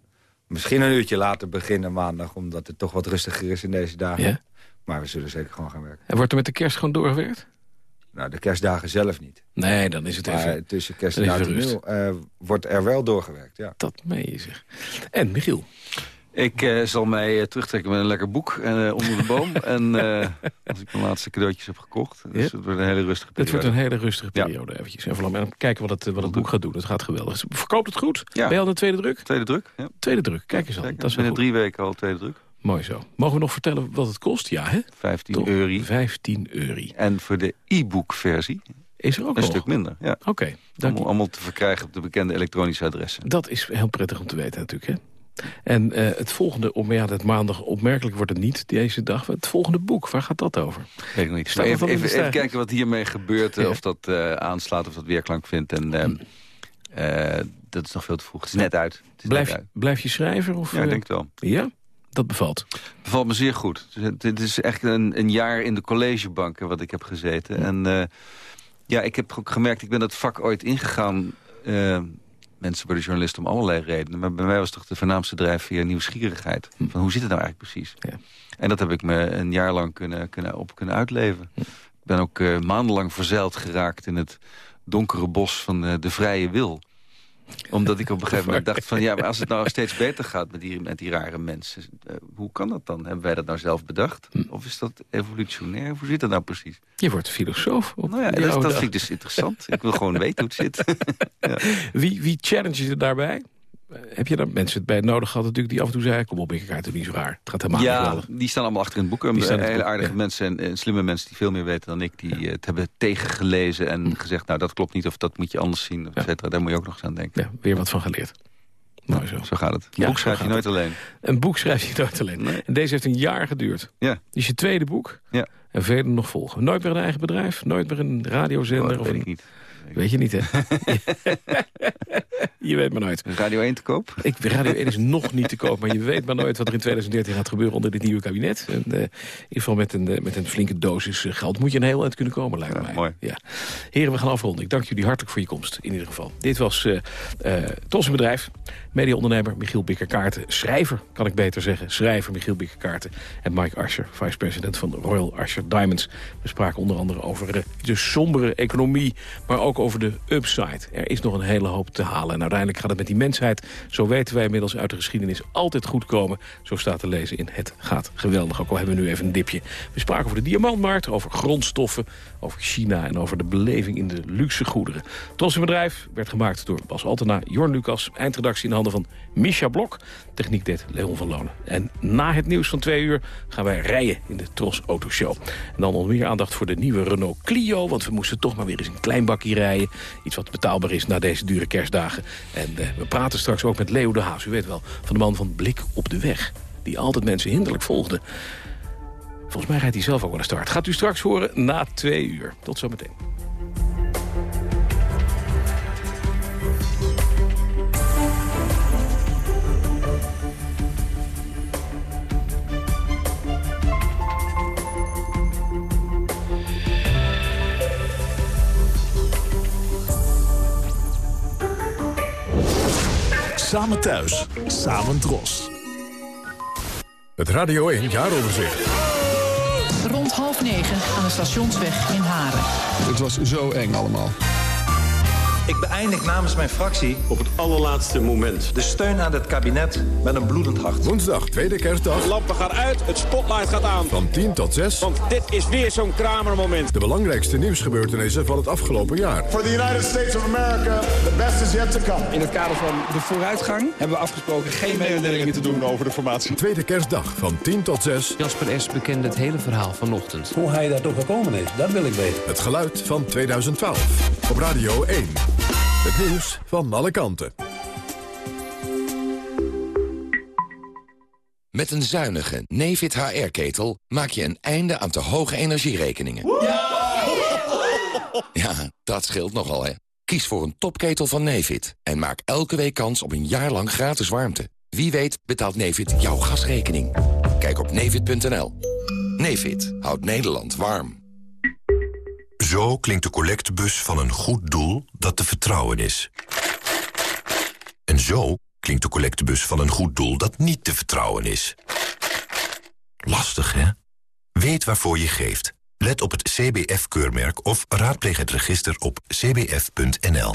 Speaker 16: Misschien een uurtje later beginnen maandag... omdat het toch wat rustiger is in deze dagen.
Speaker 14: Ja?
Speaker 16: Maar we zullen zeker gewoon gaan werken.
Speaker 14: En wordt er met de kerst gewoon doorgewerkt?
Speaker 16: Nou, de kerstdagen zelf niet.
Speaker 14: Nee, dan is het
Speaker 16: maar
Speaker 14: even...
Speaker 16: tussen kerst en oud en nieuw uh, wordt er wel doorgewerkt, ja.
Speaker 14: Dat meen je zeg. En Michiel?
Speaker 15: Ik uh, zal mij uh, terugtrekken met een lekker boek uh, onder de boom. en als ik mijn laatste cadeautjes heb gekocht. Dus het wordt een hele rustige periode.
Speaker 14: Het wordt een hele rustige periode ja. eventjes. En vooral kijken wat het, wat het boek gaat doen. Het gaat geweldig. Verkoopt het goed?
Speaker 15: Ja.
Speaker 14: Ben je al de tweede druk?
Speaker 15: Tweede druk, ja.
Speaker 14: Tweede druk, kijk eens aan.
Speaker 15: dat is binnen drie weken al tweede druk.
Speaker 14: Mooi zo. Mogen we nog vertellen wat het kost? Ja, hè?
Speaker 15: 15 euro.
Speaker 14: 15 euro.
Speaker 15: En voor de e-book versie...
Speaker 14: Is er ook
Speaker 15: een
Speaker 14: nog?
Speaker 15: stuk minder, ja.
Speaker 14: Oké. Okay,
Speaker 15: allemaal, allemaal te verkrijgen op de bekende elektronische adressen.
Speaker 14: Dat is heel prettig om te weten natuurlijk, hè? En uh, het volgende, om, ja, dat maandag opmerkelijk wordt het niet deze dag. Het volgende boek, waar gaat dat over?
Speaker 15: Weet ik niet. Maar even, even, even, kijken wat hiermee gebeurt. Ja. Of dat uh, aanslaat, of dat weerklank vindt. En uh, dat is nog veel te vroeg. Het is net uit. Is
Speaker 14: blijf,
Speaker 15: net uit.
Speaker 14: blijf je schrijven? Of,
Speaker 15: ja, ik denk het wel.
Speaker 14: Ja? Dat bevalt?
Speaker 15: Bevalt me zeer goed. Het is echt een, een jaar in de collegebanken wat ik heb gezeten. Ja. En uh, ja, ik heb ook gemerkt, ik ben dat vak ooit ingegaan... Uh, mensen worden journalisten om allerlei redenen. Maar bij mij was toch de voornaamste drijfveer nieuwsgierigheid. Hm. Van hoe zit het nou eigenlijk precies?
Speaker 14: Ja.
Speaker 15: En dat heb ik me een jaar lang kunnen, kunnen, op kunnen uitleven. Hm. Ik ben ook uh, maandenlang verzeild geraakt in het donkere bos van uh, de vrije wil omdat ik op een gegeven moment dacht van... ja, maar als het nou steeds beter gaat met die, met die rare mensen... Uh, hoe kan dat dan? Hebben wij dat nou zelf bedacht? Hm. Of is dat evolutionair? Hoe zit dat nou precies?
Speaker 14: Je wordt filosoof. Op
Speaker 15: nou ja, dat, dat vind ik dus interessant. ik wil gewoon weten hoe het zit.
Speaker 14: ja. wie, wie challenge je daarbij? Heb je daar mensen bij nodig gehad natuurlijk die af en toe zeiden... kom op, ik kaart het niet zo raar. Het gaat helemaal
Speaker 15: ja,
Speaker 14: niet
Speaker 15: die staan allemaal achter in het boek. Die hele boek, aardige ja. mensen en, en, slimme mensen die veel meer weten dan ik... die ja. het hebben tegengelezen en hm. gezegd... nou, dat klopt niet of dat moet je anders zien. Et cetera. Daar moet je ook nog eens aan denken.
Speaker 14: Ja, weer wat van geleerd. Mooi zo.
Speaker 15: Zo gaat het. Een boek schrijf je nooit
Speaker 14: het.
Speaker 15: alleen.
Speaker 14: Een boek schrijf je nooit alleen. Nee. En deze heeft een jaar geduurd.
Speaker 15: Ja.
Speaker 14: Is je tweede boek.
Speaker 15: Ja.
Speaker 14: En vele nog volgen. Nooit meer een eigen bedrijf? Nooit meer een radiozender?
Speaker 15: Oh, dat
Speaker 14: of
Speaker 15: weet
Speaker 14: een...
Speaker 15: ik niet.
Speaker 14: Weet je niet, hè? je weet maar nooit.
Speaker 15: Radio 1 te koop?
Speaker 14: Ik, Radio 1 is nog niet te koop, maar je weet maar nooit wat er in 2013 gaat gebeuren onder dit nieuwe kabinet. En, uh, in ieder geval met een, uh, met een flinke dosis uh, geld moet je een heel eind kunnen komen, lijkt
Speaker 15: ja,
Speaker 14: mij.
Speaker 15: Mooi.
Speaker 14: Ja. Heren, we gaan afronden. Ik dank jullie hartelijk voor je komst, in ieder geval. Dit was uh, Tos Bedrijf, mediaondernemer Michiel Bikker-Kaarten, schrijver, kan ik beter zeggen, schrijver Michiel Bikker-Kaarten en Mike Asher, vice-president van Royal Asher Diamonds. We spraken onder andere over de sombere economie, maar ook over de upside. Er is nog een hele hoop te halen. En uiteindelijk gaat het met die mensheid, zo weten wij inmiddels uit de geschiedenis, altijd goed komen. Zo staat te lezen in Het gaat geweldig. Ook al hebben we nu even een dipje. We spraken over de diamantmarkt, over grondstoffen, over China en over de beleving in de luxe goederen. Trots bedrijf werd gemaakt door Bas Altena, Jorn Lucas, eindredactie in van Misha Blok. Techniek deed Leon van Lonen. En na het nieuws van twee uur gaan wij rijden in de Tros Autoshow. En dan nog meer aandacht voor de nieuwe Renault Clio, want we moesten toch maar weer eens een klein bakje rijden. Iets wat betaalbaar is na deze dure kerstdagen. En uh, we praten straks ook met Leo de Haas, u weet wel, van de man van Blik op de Weg. Die altijd mensen hinderlijk volgde. Volgens mij rijdt hij zelf ook aan de start. Gaat u straks horen na twee uur. Tot zometeen.
Speaker 1: Samen thuis, samen dros. Het Radio 1 jaaroverzicht.
Speaker 29: Rond half negen aan de stationsweg in Haren.
Speaker 19: Het was zo eng allemaal.
Speaker 30: Ik beëindig namens mijn fractie
Speaker 31: op het allerlaatste moment
Speaker 30: de steun aan het kabinet met een bloedend hart.
Speaker 1: Woensdag, tweede kerstdag.
Speaker 31: De lampen gaan uit, het spotlight gaat aan.
Speaker 1: Van 10 tot 6.
Speaker 31: Want dit is weer zo'n kramermoment.
Speaker 1: De belangrijkste nieuwsgebeurtenissen van het afgelopen jaar.
Speaker 32: For the United States of America, the best is yet to come.
Speaker 33: In het kader van de vooruitgang hebben we afgesproken geen mededelingen te doen over de formatie.
Speaker 1: Tweede kerstdag van 10 tot 6.
Speaker 34: Jasper S. bekende het hele verhaal vanochtend.
Speaker 35: Hoe hij daar toch gekomen is, dat wil ik weten.
Speaker 1: Het geluid van 2012. Op Radio 1. Het nieuws van alle kanten.
Speaker 36: Met een zuinige Nefit HR-ketel maak je een einde aan te hoge energierekeningen. Ja, dat scheelt nogal, hè. Kies voor een topketel van Nefit en maak elke week kans op een jaar lang gratis warmte. Wie weet betaalt Nefit jouw gasrekening. Kijk op nefit.nl. Nefit houdt Nederland warm.
Speaker 37: Zo klinkt de collectebus van een goed doel dat te vertrouwen is.
Speaker 38: En zo klinkt de collectebus van een goed doel dat niet te vertrouwen is. Lastig, hè? Weet waarvoor je geeft. Let op het CBF-keurmerk of raadpleeg het register op cbf.nl.